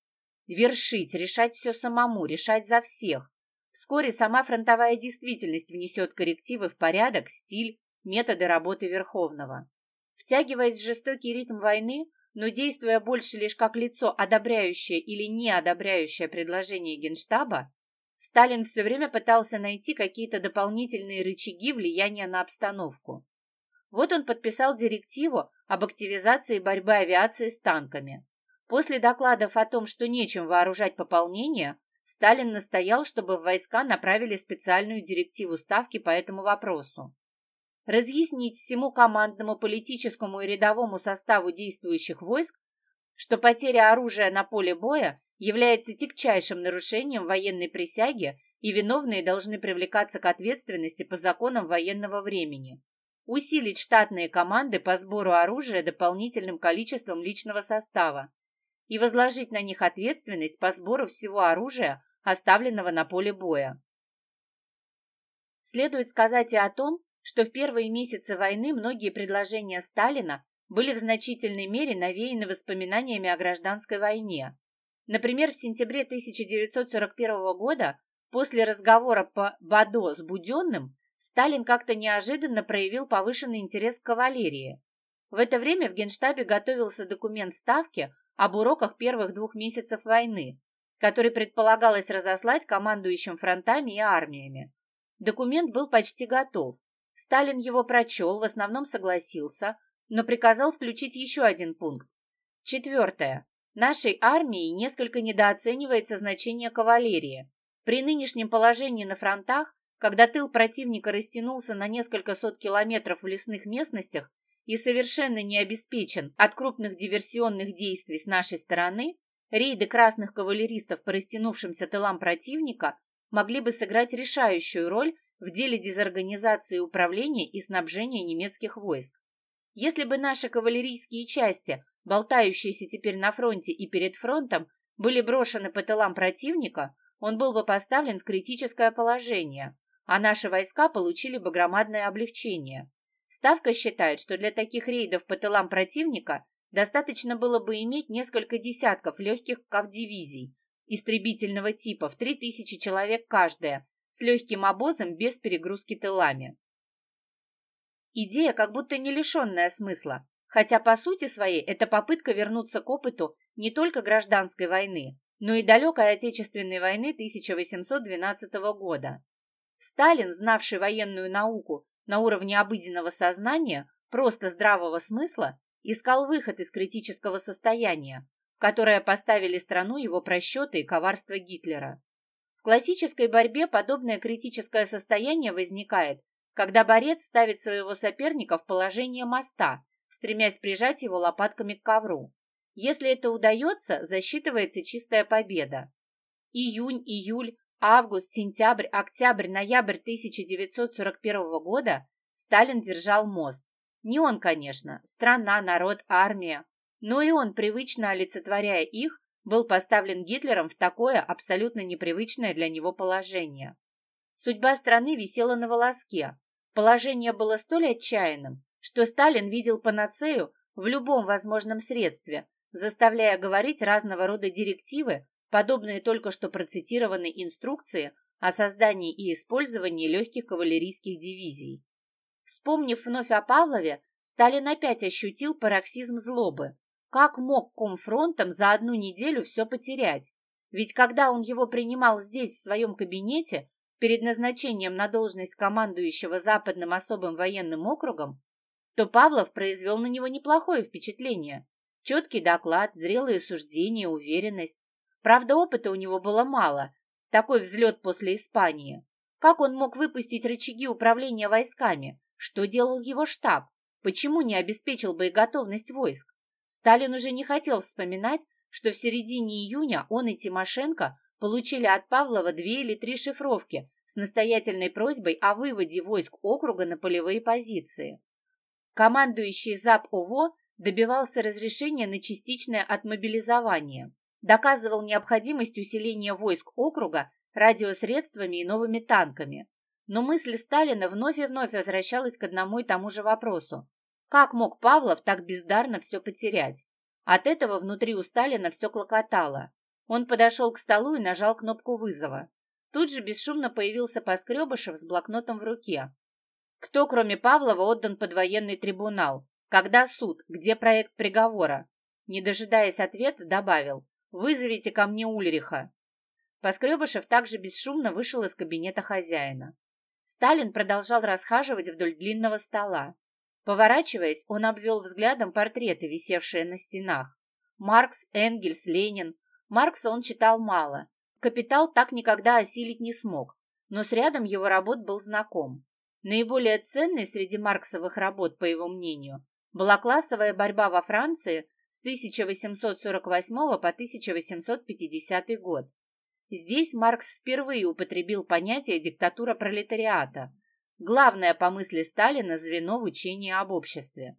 Вершить, решать все самому, решать за всех. Вскоре сама фронтовая действительность внесет коррективы в порядок, стиль, методы работы Верховного. Втягиваясь в жестокий ритм войны, но действуя больше лишь как лицо, одобряющее или не одобряющее предложение Генштаба, Сталин все время пытался найти какие-то дополнительные рычаги влияния на обстановку. Вот он подписал директиву об активизации борьбы авиации с танками. После докладов о том, что нечем вооружать пополнение, Сталин настоял, чтобы в войска направили специальную директиву Ставки по этому вопросу разъяснить всему командному, политическому и рядовому составу действующих войск, что потеря оружия на поле боя является тягчайшим нарушением военной присяги и виновные должны привлекаться к ответственности по законам военного времени, усилить штатные команды по сбору оружия дополнительным количеством личного состава и возложить на них ответственность по сбору всего оружия, оставленного на поле боя. Следует сказать и о том, что в первые месяцы войны многие предложения Сталина были в значительной мере навеяны воспоминаниями о гражданской войне. Например, в сентябре 1941 года, после разговора по БАДО с Буденным, Сталин как-то неожиданно проявил повышенный интерес к кавалерии. В это время в Генштабе готовился документ Ставки об уроках первых двух месяцев войны, который предполагалось разослать командующим фронтами и армиями. Документ был почти готов, Сталин его прочел, в основном согласился, но приказал включить еще один пункт. Четвертое. Нашей армии несколько недооценивается значение кавалерии. При нынешнем положении на фронтах, когда тыл противника растянулся на несколько сот километров в лесных местностях и совершенно не обеспечен от крупных диверсионных действий с нашей стороны, рейды красных кавалеристов по растянувшимся тылам противника могли бы сыграть решающую роль в деле дезорганизации управления и снабжения немецких войск. Если бы наши кавалерийские части, болтающиеся теперь на фронте и перед фронтом, были брошены по тылам противника, он был бы поставлен в критическое положение, а наши войска получили бы громадное облегчение. Ставка считает, что для таких рейдов по тылам противника достаточно было бы иметь несколько десятков легких кавдивизий истребительного типа в 3000 человек каждая с легким обозом без перегрузки тылами. Идея как будто не лишенная смысла, хотя по сути своей это попытка вернуться к опыту не только гражданской войны, но и далекой Отечественной войны 1812 года. Сталин, знавший военную науку на уровне обыденного сознания, просто здравого смысла, искал выход из критического состояния, в которое поставили страну его просчеты и коварство Гитлера. В классической борьбе подобное критическое состояние возникает, когда борец ставит своего соперника в положение моста, стремясь прижать его лопатками к ковру. Если это удается, засчитывается чистая победа. Июнь, июль, август, сентябрь, октябрь, ноябрь 1941 года Сталин держал мост. Не он, конечно, страна, народ, армия, но и он, привычно олицетворяя их, был поставлен Гитлером в такое абсолютно непривычное для него положение. Судьба страны висела на волоске. Положение было столь отчаянным, что Сталин видел панацею в любом возможном средстве, заставляя говорить разного рода директивы, подобные только что процитированной инструкции о создании и использовании легких кавалерийских дивизий. Вспомнив вновь о Павлове, Сталин опять ощутил пароксизм злобы. Как мог комфронтом за одну неделю все потерять? Ведь когда он его принимал здесь, в своем кабинете, перед назначением на должность командующего Западным особым военным округом, то Павлов произвел на него неплохое впечатление. Четкий доклад, зрелые суждения, уверенность. Правда, опыта у него было мало. Такой взлет после Испании. Как он мог выпустить рычаги управления войсками? Что делал его штаб? Почему не обеспечил боеготовность войск? Сталин уже не хотел вспоминать, что в середине июня он и Тимошенко получили от Павлова две или три шифровки с настоятельной просьбой о выводе войск округа на полевые позиции. Командующий ЗАП ОВО добивался разрешения на частичное отмобилизование, доказывал необходимость усиления войск округа радиосредствами и новыми танками. Но мысль Сталина вновь и вновь возвращалась к одному и тому же вопросу. Как мог Павлов так бездарно все потерять? От этого внутри у Сталина все клокотало. Он подошел к столу и нажал кнопку вызова. Тут же бесшумно появился Поскребышев с блокнотом в руке. Кто, кроме Павлова, отдан под военный трибунал? Когда суд? Где проект приговора? Не дожидаясь ответа, добавил. «Вызовите ко мне Ульриха». Поскребышев также бесшумно вышел из кабинета хозяина. Сталин продолжал расхаживать вдоль длинного стола. Поворачиваясь, он обвел взглядом портреты, висевшие на стенах. Маркс, Энгельс, Ленин. Маркса он читал мало. «Капитал» так никогда осилить не смог, но с рядом его работ был знаком. Наиболее ценной среди марксовых работ, по его мнению, была классовая борьба во Франции с 1848 по 1850 год. Здесь Маркс впервые употребил понятие «диктатура пролетариата», Главное, по мысли Сталина, звено в учении об обществе.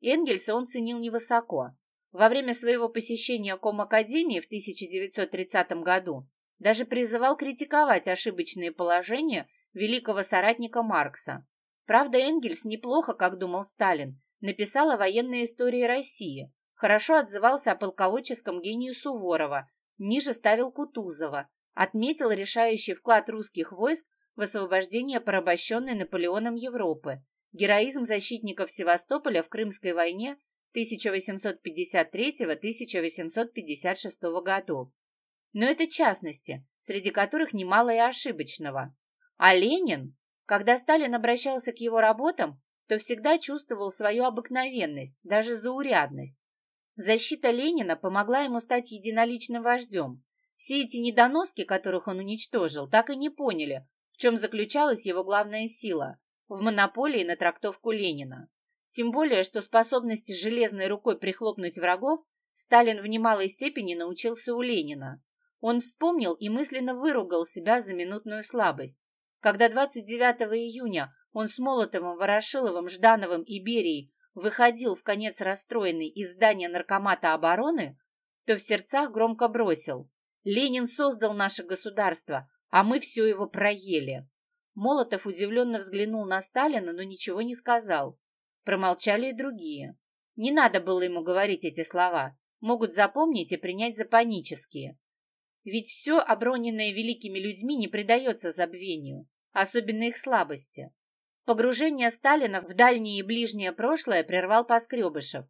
Энгельса он ценил невысоко. Во время своего посещения Комакадемии в 1930 году даже призывал критиковать ошибочные положения великого соратника Маркса. Правда, Энгельс неплохо, как думал Сталин, написал о военной истории России, хорошо отзывался о полководческом гении Суворова, ниже ставил Кутузова, отметил решающий вклад русских войск в освобождение порабощенной Наполеоном Европы, героизм защитников Севастополя в Крымской войне 1853-1856 годов. Но это частности, среди которых немало и ошибочного. А Ленин, когда Сталин обращался к его работам, то всегда чувствовал свою обыкновенность, даже заурядность. Защита Ленина помогла ему стать единоличным вождем. Все эти недоноски, которых он уничтожил, так и не поняли, чем заключалась его главная сила – в монополии на трактовку Ленина. Тем более, что способности железной рукой прихлопнуть врагов Сталин в немалой степени научился у Ленина. Он вспомнил и мысленно выругал себя за минутную слабость. Когда 29 июня он с Молотовым, Ворошиловым, Ждановым и Берией выходил в конец расстроенный из здания Наркомата обороны, то в сердцах громко бросил «Ленин создал наше государство, а мы все его проели. Молотов удивленно взглянул на Сталина, но ничего не сказал. Промолчали и другие. Не надо было ему говорить эти слова. Могут запомнить и принять за панические. Ведь все, оброненное великими людьми, не предается забвению, особенно их слабости. Погружение Сталина в дальнее и ближнее прошлое прервал Поскребышев.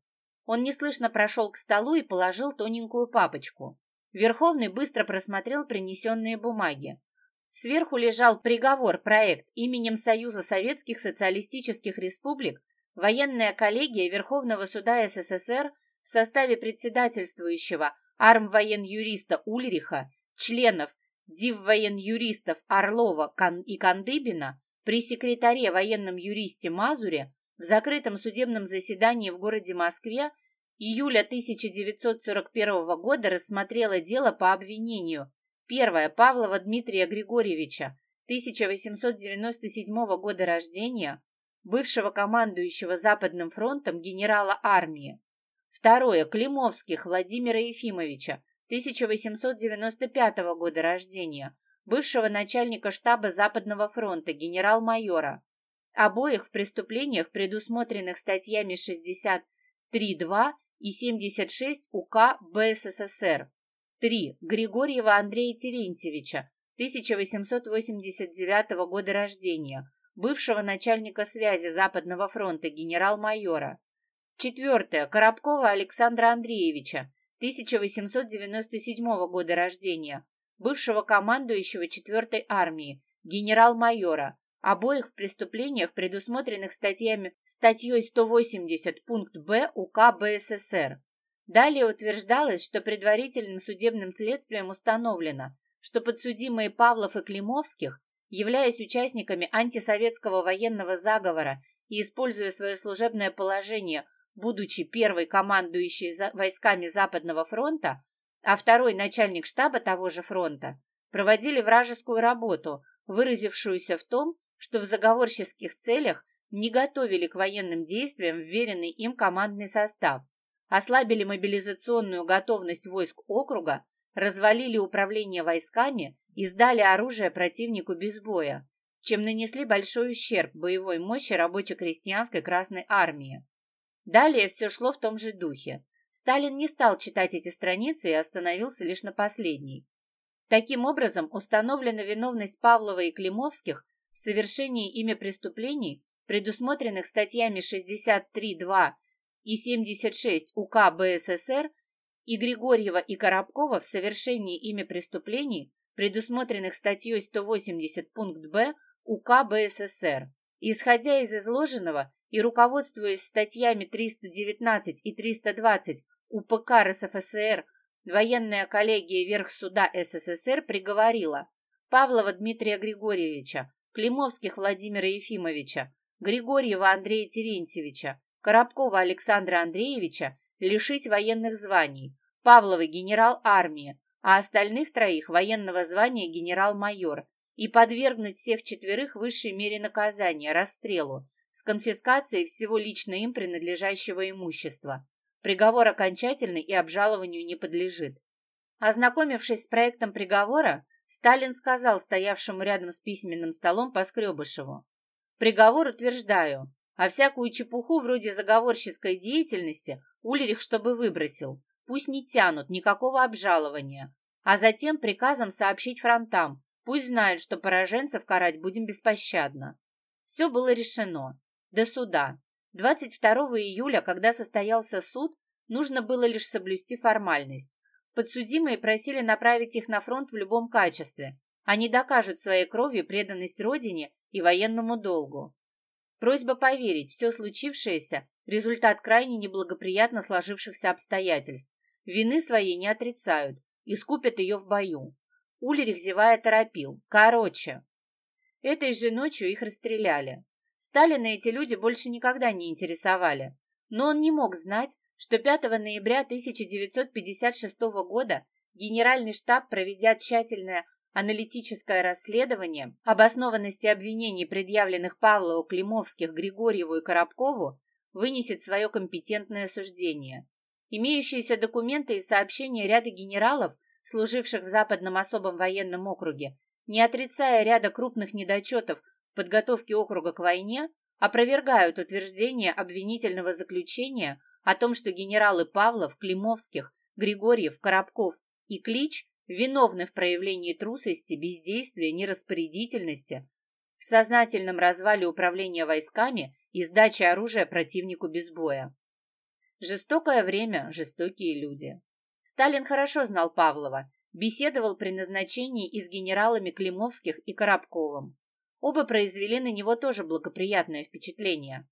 Он неслышно прошел к столу и положил тоненькую папочку. Верховный быстро просмотрел принесенные бумаги. Сверху лежал приговор-проект именем Союза Советских Социалистических Республик Военная коллегия Верховного суда СССР в составе председательствующего армвоен-юриста Ульриха, членов диввоен-юристов Орлова и Кандыбина при секретаре военном юристе Мазуре в закрытом судебном заседании в городе Москве июля 1941 года рассмотрела дело по обвинению первое Павлова Дмитрия Григорьевича, 1897 года рождения, бывшего командующего Западным фронтом генерала армии. Второе Климовских Владимира Ефимовича, 1895 года рождения, бывшего начальника штаба Западного фронта генерал-майора. Обоих в преступлениях, предусмотренных статьями 63.2 и 76 УК БССР. 3. Григорьева Андрея Терентьевича, 1889 года рождения, бывшего начальника связи Западного фронта генерал-майора. Четвертое. Коробкова Александра Андреевича, 1897 года рождения, бывшего командующего 4-й армии, генерал-майора, обоих в преступлениях, предусмотренных статьями статьей 180 пункт Б УК БССР. Далее утверждалось, что предварительным судебным следствием установлено, что подсудимые Павлов и Климовских, являясь участниками антисоветского военного заговора и используя свое служебное положение, будучи первой командующей войсками Западного фронта, а второй начальник штаба того же фронта, проводили вражескую работу, выразившуюся в том, что в заговорческих целях не готовили к военным действиям вверенный им командный состав, ослабили мобилизационную готовность войск округа, развалили управление войсками и сдали оружие противнику без боя, чем нанесли большой ущерб боевой мощи рабоче-крестьянской Красной Армии. Далее все шло в том же духе. Сталин не стал читать эти страницы и остановился лишь на последней. Таким образом, установлена виновность Павлова и Климовских в совершении ими преступлений, предусмотренных статьями 63.2 и 76 УК БССР, и Григорьева и Коробкова в совершении ими преступлений, предусмотренных статьей 180 пункт Б УК БССР. Исходя из изложенного, и руководствуясь статьями 319 и 320 УПК РСФСР, военная коллегия Верхсуда СССР приговорила Павлова Дмитрия Григорьевича, Климовских Владимира Ефимовича, Григорьева Андрея Терентьевича, Коробкова Александра Андреевича лишить военных званий, Павлова генерал армии, а остальных троих военного звания генерал-майор и подвергнуть всех четверых высшей мере наказания – расстрелу, с конфискацией всего лично им принадлежащего имущества. Приговор окончательный и обжалованию не подлежит. Ознакомившись с проектом приговора, Сталин сказал стоявшему рядом с письменным столом Поскребышеву. «Приговор утверждаю, а всякую чепуху вроде заговорческой деятельности Ульрих чтобы выбросил. Пусть не тянут, никакого обжалования. А затем приказом сообщить фронтам, пусть знают, что пораженцев карать будем беспощадно. Все было решено. До суда. 22 июля, когда состоялся суд, нужно было лишь соблюсти формальность. Подсудимые просили направить их на фронт в любом качестве. Они докажут своей кровью преданность Родине и военному долгу. Просьба поверить, все случившееся – результат крайне неблагоприятно сложившихся обстоятельств. Вины своей не отрицают, и скупят ее в бою. Ульрих, зевая, торопил. Короче, Этой же ночью их расстреляли. Сталина эти люди больше никогда не интересовали. Но он не мог знать, что 5 ноября 1956 года Генеральный штаб, проведя тщательное аналитическое расследование обоснованности обвинений, предъявленных Павлову, Климовских, Григорьеву и Коробкову, вынесет свое компетентное суждение. Имеющиеся документы и сообщения ряда генералов, служивших в Западном особом военном округе, не отрицая ряда крупных недочетов в подготовке округа к войне, опровергают утверждение обвинительного заключения о том, что генералы Павлов, Климовских, Григорьев, Коробков и Клич виновны в проявлении трусости, бездействия, нераспорядительности, в сознательном развале управления войсками и сдаче оружия противнику без боя. Жестокое время, жестокие люди. Сталин хорошо знал Павлова беседовал при назначении и с генералами Климовских и Коробковым. Оба произвели на него тоже благоприятное впечатление.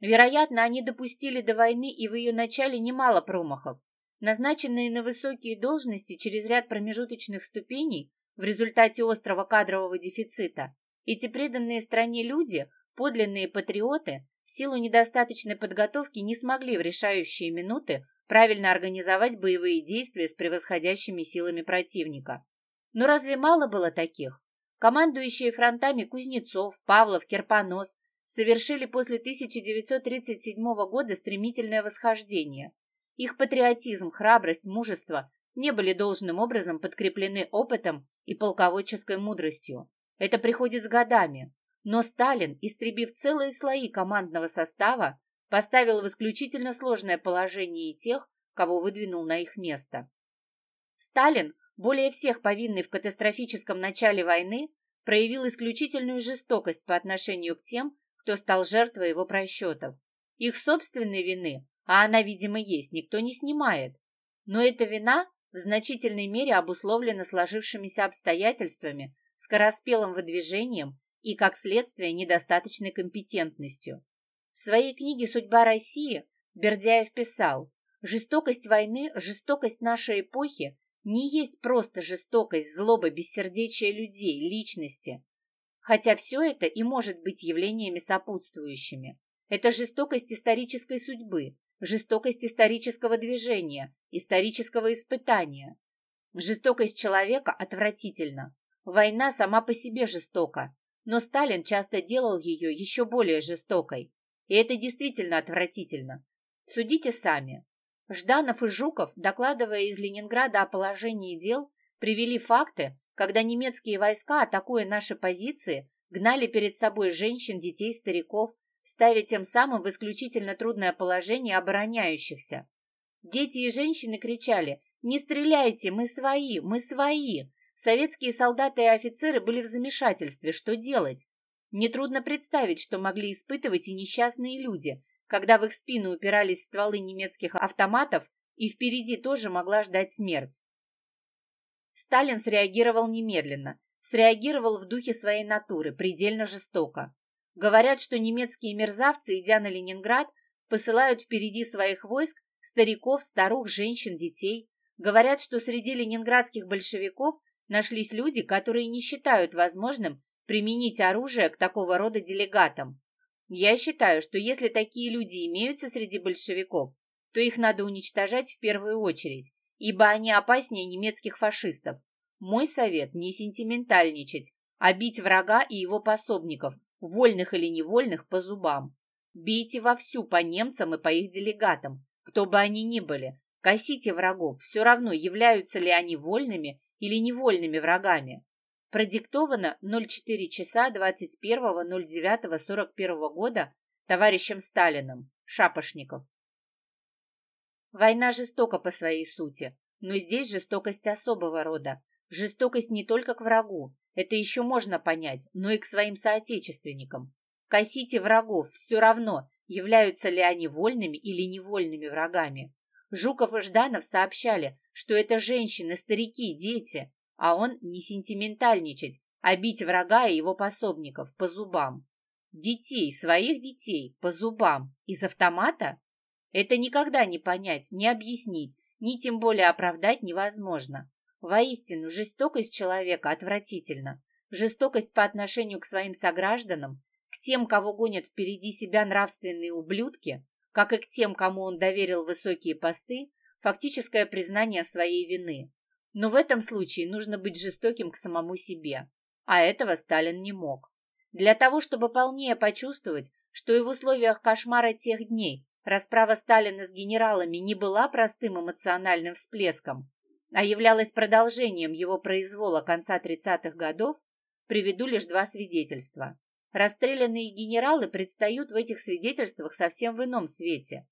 Вероятно, они допустили до войны и в ее начале немало промахов. Назначенные на высокие должности через ряд промежуточных ступеней в результате острого кадрового дефицита, эти преданные стране люди, подлинные патриоты, в силу недостаточной подготовки не смогли в решающие минуты правильно организовать боевые действия с превосходящими силами противника. Но разве мало было таких? Командующие фронтами Кузнецов, Павлов, Керпонос совершили после 1937 года стремительное восхождение. Их патриотизм, храбрость, мужество не были должным образом подкреплены опытом и полководческой мудростью. Это приходит с годами. Но Сталин, истребив целые слои командного состава, поставил в исключительно сложное положение и тех, кого выдвинул на их место. Сталин, более всех повинный в катастрофическом начале войны, проявил исключительную жестокость по отношению к тем, кто стал жертвой его просчетов. Их собственной вины, а она, видимо, есть, никто не снимает. Но эта вина в значительной мере обусловлена сложившимися обстоятельствами, скороспелым выдвижением и, как следствие, недостаточной компетентностью. В своей книге «Судьба России» Бердяев писал, «Жестокость войны, жестокость нашей эпохи не есть просто жестокость, злоба, бессердечие людей, личности, хотя все это и может быть явлениями сопутствующими. Это жестокость исторической судьбы, жестокость исторического движения, исторического испытания. Жестокость человека отвратительна. Война сама по себе жестока, но Сталин часто делал ее еще более жестокой. И это действительно отвратительно. Судите сами. Жданов и Жуков, докладывая из Ленинграда о положении дел, привели факты, когда немецкие войска, атакуя наши позиции, гнали перед собой женщин, детей, стариков, ставя тем самым в исключительно трудное положение обороняющихся. Дети и женщины кричали «Не стреляйте, мы свои, мы свои!» Советские солдаты и офицеры были в замешательстве, что делать. Нетрудно представить, что могли испытывать и несчастные люди, когда в их спину упирались стволы немецких автоматов, и впереди тоже могла ждать смерть. Сталин среагировал немедленно, среагировал в духе своей натуры, предельно жестоко. Говорят, что немецкие мерзавцы, идя на Ленинград, посылают впереди своих войск стариков, старух, женщин, детей. Говорят, что среди ленинградских большевиков нашлись люди, которые не считают возможным применить оружие к такого рода делегатам. Я считаю, что если такие люди имеются среди большевиков, то их надо уничтожать в первую очередь, ибо они опаснее немецких фашистов. Мой совет – не сентиментальничать, а бить врага и его пособников, вольных или невольных, по зубам. Бейте вовсю по немцам и по их делегатам, кто бы они ни были. Косите врагов, все равно, являются ли они вольными или невольными врагами. Продиктовано 04 часа 21.09.41 года товарищем Сталиным, Шапошников. Война жестока по своей сути, но здесь жестокость особого рода. Жестокость не только к врагу, это еще можно понять, но и к своим соотечественникам. Косите врагов, все равно, являются ли они вольными или невольными врагами. Жуков и Жданов сообщали, что это женщины, старики, дети, а он не сентиментальничать, а бить врага и его пособников по зубам. Детей, своих детей, по зубам, из автомата? Это никогда не понять, не объяснить, ни тем более оправдать невозможно. Воистину, жестокость человека отвратительна. Жестокость по отношению к своим согражданам, к тем, кого гонят впереди себя нравственные ублюдки, как и к тем, кому он доверил высокие посты, фактическое признание своей вины. Но в этом случае нужно быть жестоким к самому себе. А этого Сталин не мог. Для того, чтобы полнее почувствовать, что и в условиях кошмара тех дней расправа Сталина с генералами не была простым эмоциональным всплеском, а являлась продолжением его произвола конца 30-х годов, приведу лишь два свидетельства. Расстрелянные генералы предстают в этих свидетельствах совсем в ином свете.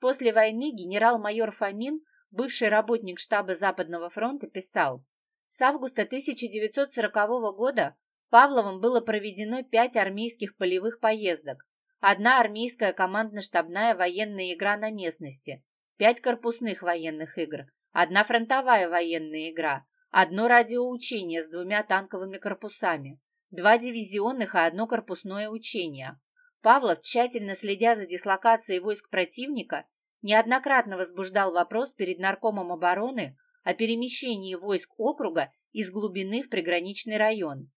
После войны генерал-майор Фомин, бывший работник штаба Западного фронта, писал, с августа 1940 года Павловым было проведено пять армейских полевых поездок, одна армейская командно-штабная военная игра на местности, пять корпусных военных игр, одна фронтовая военная игра, одно радиоучение с двумя танковыми корпусами, два дивизионных и одно корпусное учение. Павлов, тщательно следя за дислокацией войск противника, неоднократно возбуждал вопрос перед наркомом обороны о перемещении войск округа из глубины в приграничный район.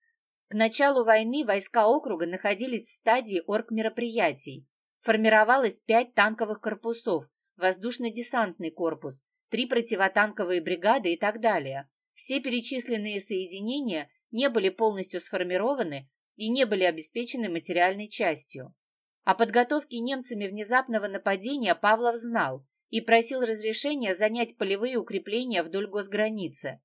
К началу войны войска округа находились в стадии оргмероприятий. Формировалось пять танковых корпусов, воздушно-десантный корпус, три противотанковые бригады и так далее. Все перечисленные соединения не были полностью сформированы и не были обеспечены материальной частью. О подготовке немцами внезапного нападения Павлов знал и просил разрешения занять полевые укрепления вдоль госграницы.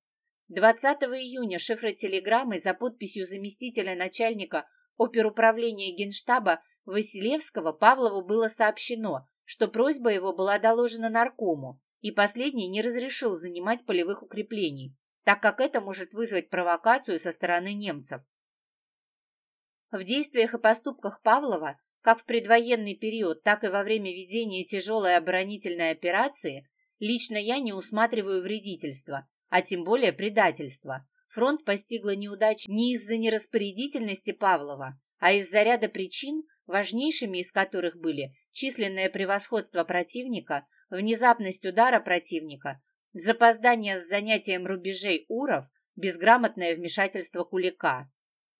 20 июня шифротелеграммой за подписью заместителя начальника оперуправления Генштаба Василевского Павлову было сообщено, что просьба его была доложена наркому, и последний не разрешил занимать полевых укреплений, так как это может вызвать провокацию со стороны немцев. В действиях и поступках Павлова, как в предвоенный период, так и во время ведения тяжелой оборонительной операции, лично я не усматриваю вредительства, а тем более предательства. Фронт постигла неудача не из-за нераспорядительности Павлова, а из-за ряда причин, важнейшими из которых были численное превосходство противника, внезапность удара противника, запоздание с занятием рубежей Уров, безграмотное вмешательство Кулика.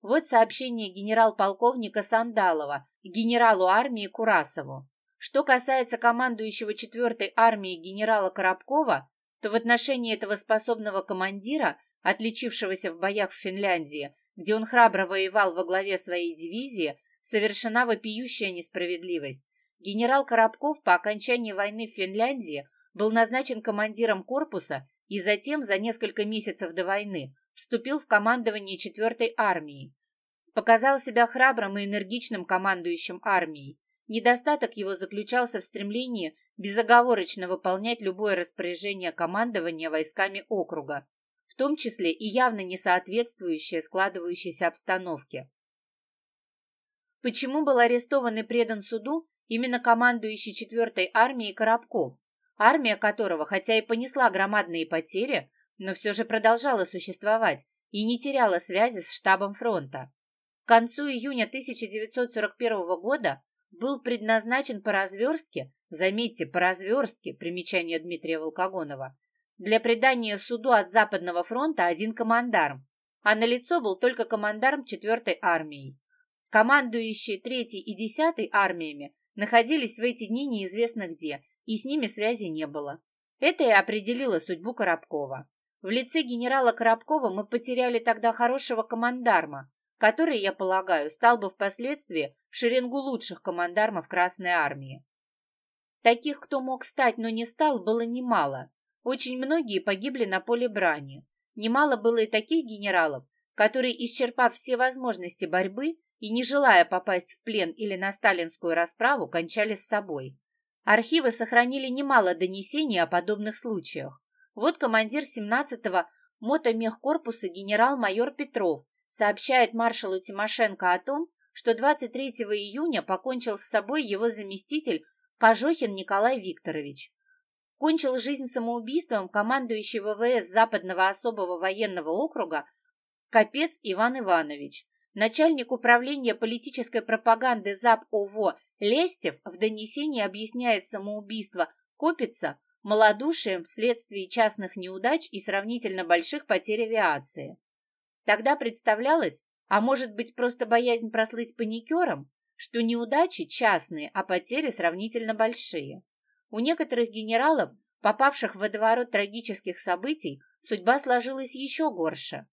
Вот сообщение генерал-полковника Сандалова генералу армии Курасову. Что касается командующего 4-й армией генерала Коробкова, то в отношении этого способного командира, отличившегося в боях в Финляндии, где он храбро воевал во главе своей дивизии, совершена вопиющая несправедливость. Генерал Коробков по окончании войны в Финляндии был назначен командиром корпуса и затем, за несколько месяцев до войны, вступил в командование 4-й армии. Показал себя храбрым и энергичным командующим армией. Недостаток его заключался в стремлении безоговорочно выполнять любое распоряжение командования войсками округа, в том числе и явно не соответствующее складывающейся обстановке. Почему был арестован и предан суду именно командующий 4-й армией Коробков, армия которого, хотя и понесла громадные потери, но все же продолжала существовать и не теряла связи с штабом фронта. К концу июня 1941 года был предназначен по разверстке, заметьте, по разверстке, примечание Дмитрия Волкогонова, для предания суду от Западного фронта один командарм, а на лицо был только командарм 4-й армии. Командующие 3-й и 10-й армиями находились в эти дни неизвестно где, и с ними связи не было. Это и определило судьбу Коробкова. В лице генерала Коробкова мы потеряли тогда хорошего командарма, который, я полагаю, стал бы впоследствии в шеренгу лучших командармов Красной Армии. Таких, кто мог стать, но не стал, было немало. Очень многие погибли на поле брани. Немало было и таких генералов, которые, исчерпав все возможности борьбы, и, не желая попасть в плен или на сталинскую расправу, кончали с собой. Архивы сохранили немало донесений о подобных случаях. Вот командир 17-го мотомехкорпуса генерал-майор Петров сообщает маршалу Тимошенко о том, что 23 июня покончил с собой его заместитель Кожохин Николай Викторович. Кончил жизнь самоубийством командующий ВВС Западного особого военного округа Капец Иван Иванович. Начальник управления политической пропаганды ЗАП ОВО Лестев в донесении объясняет самоубийство Копица малодушием вследствие частных неудач и сравнительно больших потерь авиации. Тогда представлялось, а может быть просто боязнь прослыть паникером, что неудачи частные, а потери сравнительно большие. У некоторых генералов, попавших в водоворот трагических событий, судьба сложилась еще горше.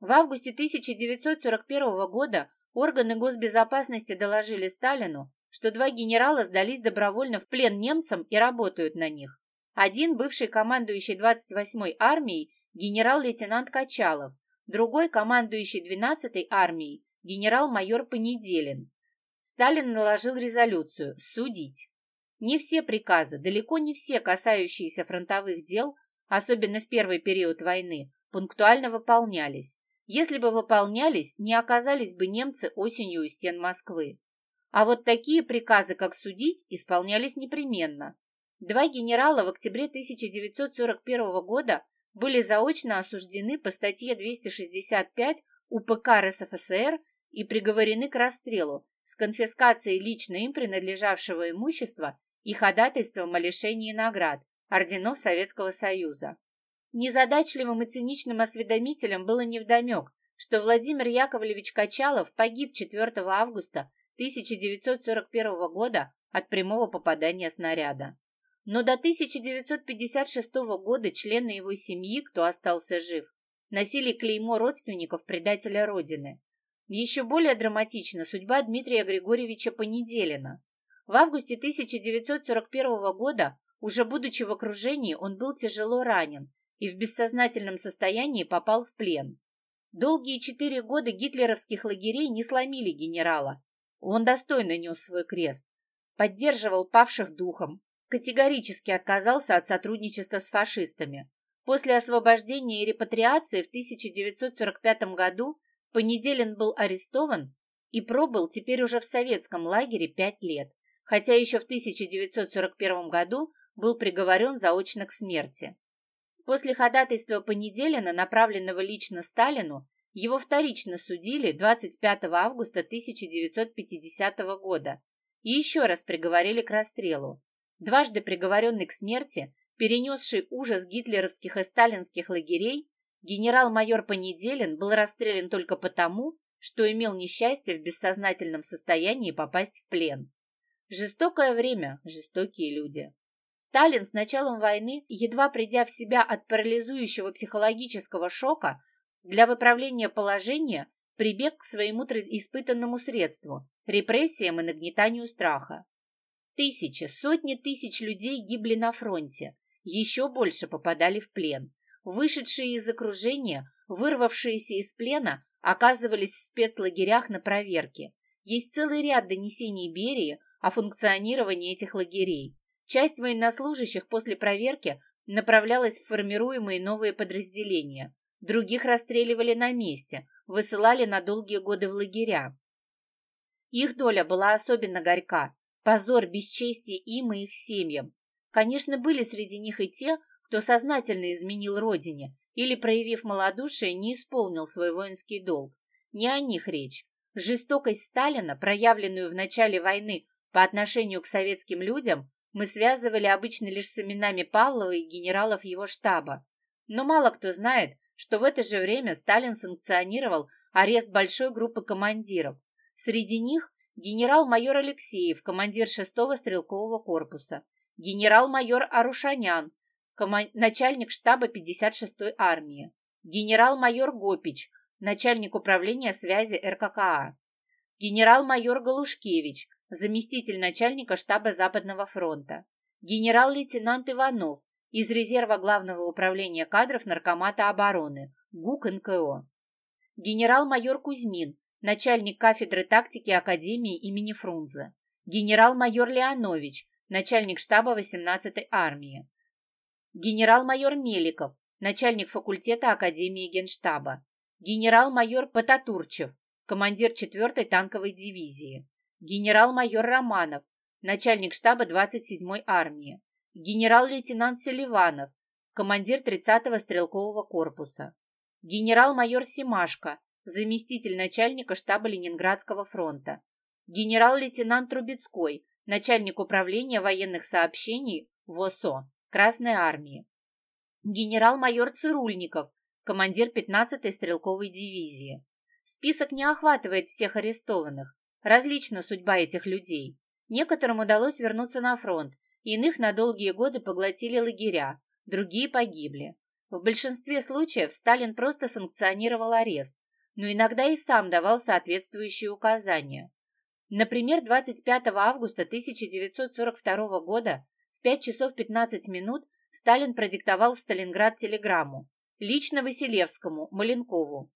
В августе 1941 года органы госбезопасности доложили Сталину, что два генерала сдались добровольно в плен немцам и работают на них. Один бывший командующий 28-й армией генерал-лейтенант Качалов, другой командующий 12-й армией генерал-майор Понеделин. Сталин наложил резолюцию «Судить». Не все приказы, далеко не все касающиеся фронтовых дел, особенно в первый период войны, пунктуально выполнялись. Если бы выполнялись, не оказались бы немцы осенью у стен Москвы. А вот такие приказы, как судить, исполнялись непременно. Два генерала в октябре 1941 года были заочно осуждены по статье 265 УПК РСФСР и приговорены к расстрелу с конфискацией лично им принадлежавшего имущества и ходатайством о лишении наград, орденов Советского Союза. Незадачливым и циничным осведомителям было невдомек, что Владимир Яковлевич Качалов погиб 4 августа 1941 года от прямого попадания снаряда. Но до 1956 года члены его семьи, кто остался жив, носили клеймо родственников предателя Родины. Еще более драматична судьба Дмитрия Григорьевича Понеделина. В августе 1941 года, уже будучи в окружении, он был тяжело ранен и в бессознательном состоянии попал в плен. Долгие четыре года гитлеровских лагерей не сломили генерала. Он достойно нес свой крест, поддерживал павших духом, категорически отказался от сотрудничества с фашистами. После освобождения и репатриации в 1945 году Понеделин был арестован и пробыл теперь уже в советском лагере пять лет, хотя еще в 1941 году был приговорен заочно к смерти. После ходатайства Понеделина, направленного лично Сталину, его вторично судили 25 августа 1950 года и еще раз приговорили к расстрелу. Дважды приговоренный к смерти, перенесший ужас гитлеровских и сталинских лагерей, генерал-майор Понеделин был расстрелян только потому, что имел несчастье в бессознательном состоянии попасть в плен. Жестокое время, жестокие люди. Сталин с началом войны, едва придя в себя от парализующего психологического шока, для выправления положения прибег к своему испытанному средству – репрессиям и нагнетанию страха. Тысячи, сотни тысяч людей гибли на фронте, еще больше попадали в плен. Вышедшие из окружения, вырвавшиеся из плена, оказывались в спецлагерях на проверке. Есть целый ряд донесений Берии о функционировании этих лагерей. Часть военнослужащих после проверки направлялась в формируемые новые подразделения. Других расстреливали на месте, высылали на долгие годы в лагеря. Их доля была особенно горька. Позор, бесчестие им и их семьям. Конечно, были среди них и те, кто сознательно изменил родине или, проявив малодушие, не исполнил свой воинский долг. Не о них речь. Жестокость Сталина, проявленную в начале войны по отношению к советским людям, мы связывали обычно лишь с именами Павлова и генералов его штаба. Но мало кто знает, что в это же время Сталин санкционировал арест большой группы командиров. Среди них генерал-майор Алексеев, командир 6-го стрелкового корпуса, генерал-майор Арушанян, начальник штаба 56-й армии, генерал-майор Гопич, начальник управления связи РККА, генерал-майор Галушкевич, заместитель начальника штаба Западного фронта, генерал-лейтенант Иванов из резерва Главного управления кадров Наркомата обороны, ГУК НКО, генерал-майор Кузьмин, начальник кафедры тактики Академии имени Фрунзе, генерал-майор Леонович, начальник штаба 18-й армии, генерал-майор Меликов, начальник факультета Академии Генштаба, генерал-майор Потатурчев, командир 4-й танковой дивизии, генерал-майор Романов, начальник штаба 27-й армии, генерал-лейтенант Селиванов, командир 30-го стрелкового корпуса, генерал-майор Симашко, заместитель начальника штаба Ленинградского фронта, генерал-лейтенант Трубецкой, начальник управления военных сообщений ВОСО Красной армии, генерал-майор Цирульников, командир 15-й стрелковой дивизии. Список не охватывает всех арестованных, Различна судьба этих людей. Некоторым удалось вернуться на фронт, иных на долгие годы поглотили лагеря, другие погибли. В большинстве случаев Сталин просто санкционировал арест, но иногда и сам давал соответствующие указания. Например, 25 августа 1942 года в 5 часов 15 минут Сталин продиктовал в Сталинград телеграмму лично Василевскому, Маленкову.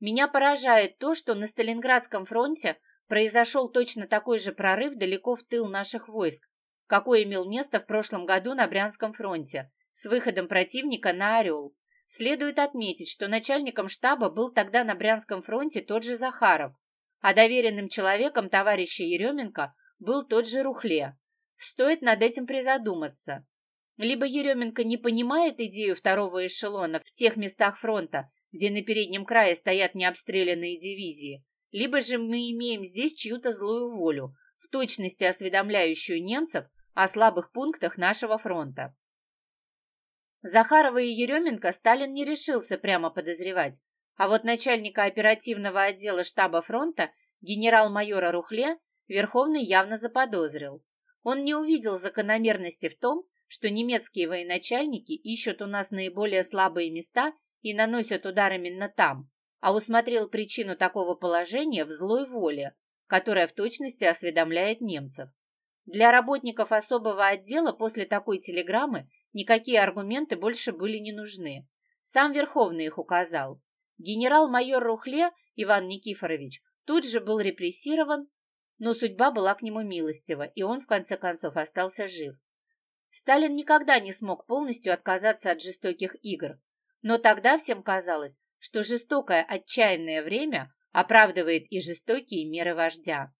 Меня поражает то, что на Сталинградском фронте произошел точно такой же прорыв далеко в тыл наших войск, какой имел место в прошлом году на Брянском фронте с выходом противника на «Орел». Следует отметить, что начальником штаба был тогда на Брянском фронте тот же Захаров, а доверенным человеком товарища Еременко был тот же Рухле. Стоит над этим призадуматься. Либо Еременко не понимает идею второго эшелона в тех местах фронта, где на переднем крае стоят необстрелянные дивизии, либо же мы имеем здесь чью-то злую волю, в точности осведомляющую немцев о слабых пунктах нашего фронта. Захарова и Еременко Сталин не решился прямо подозревать, а вот начальника оперативного отдела штаба фронта генерал-майора Рухле Верховный явно заподозрил. Он не увидел закономерности в том, что немецкие военачальники ищут у нас наиболее слабые места и наносят удар именно там, а усмотрел причину такого положения в злой воле, которая в точности осведомляет немцев. Для работников особого отдела после такой телеграммы никакие аргументы больше были не нужны. Сам Верховный их указал. Генерал-майор Рухле Иван Никифорович тут же был репрессирован, но судьба была к нему милостива, и он в конце концов остался жив. Сталин никогда не смог полностью отказаться от жестоких игр, но тогда всем казалось, что жестокое отчаянное время оправдывает и жестокие меры вождя.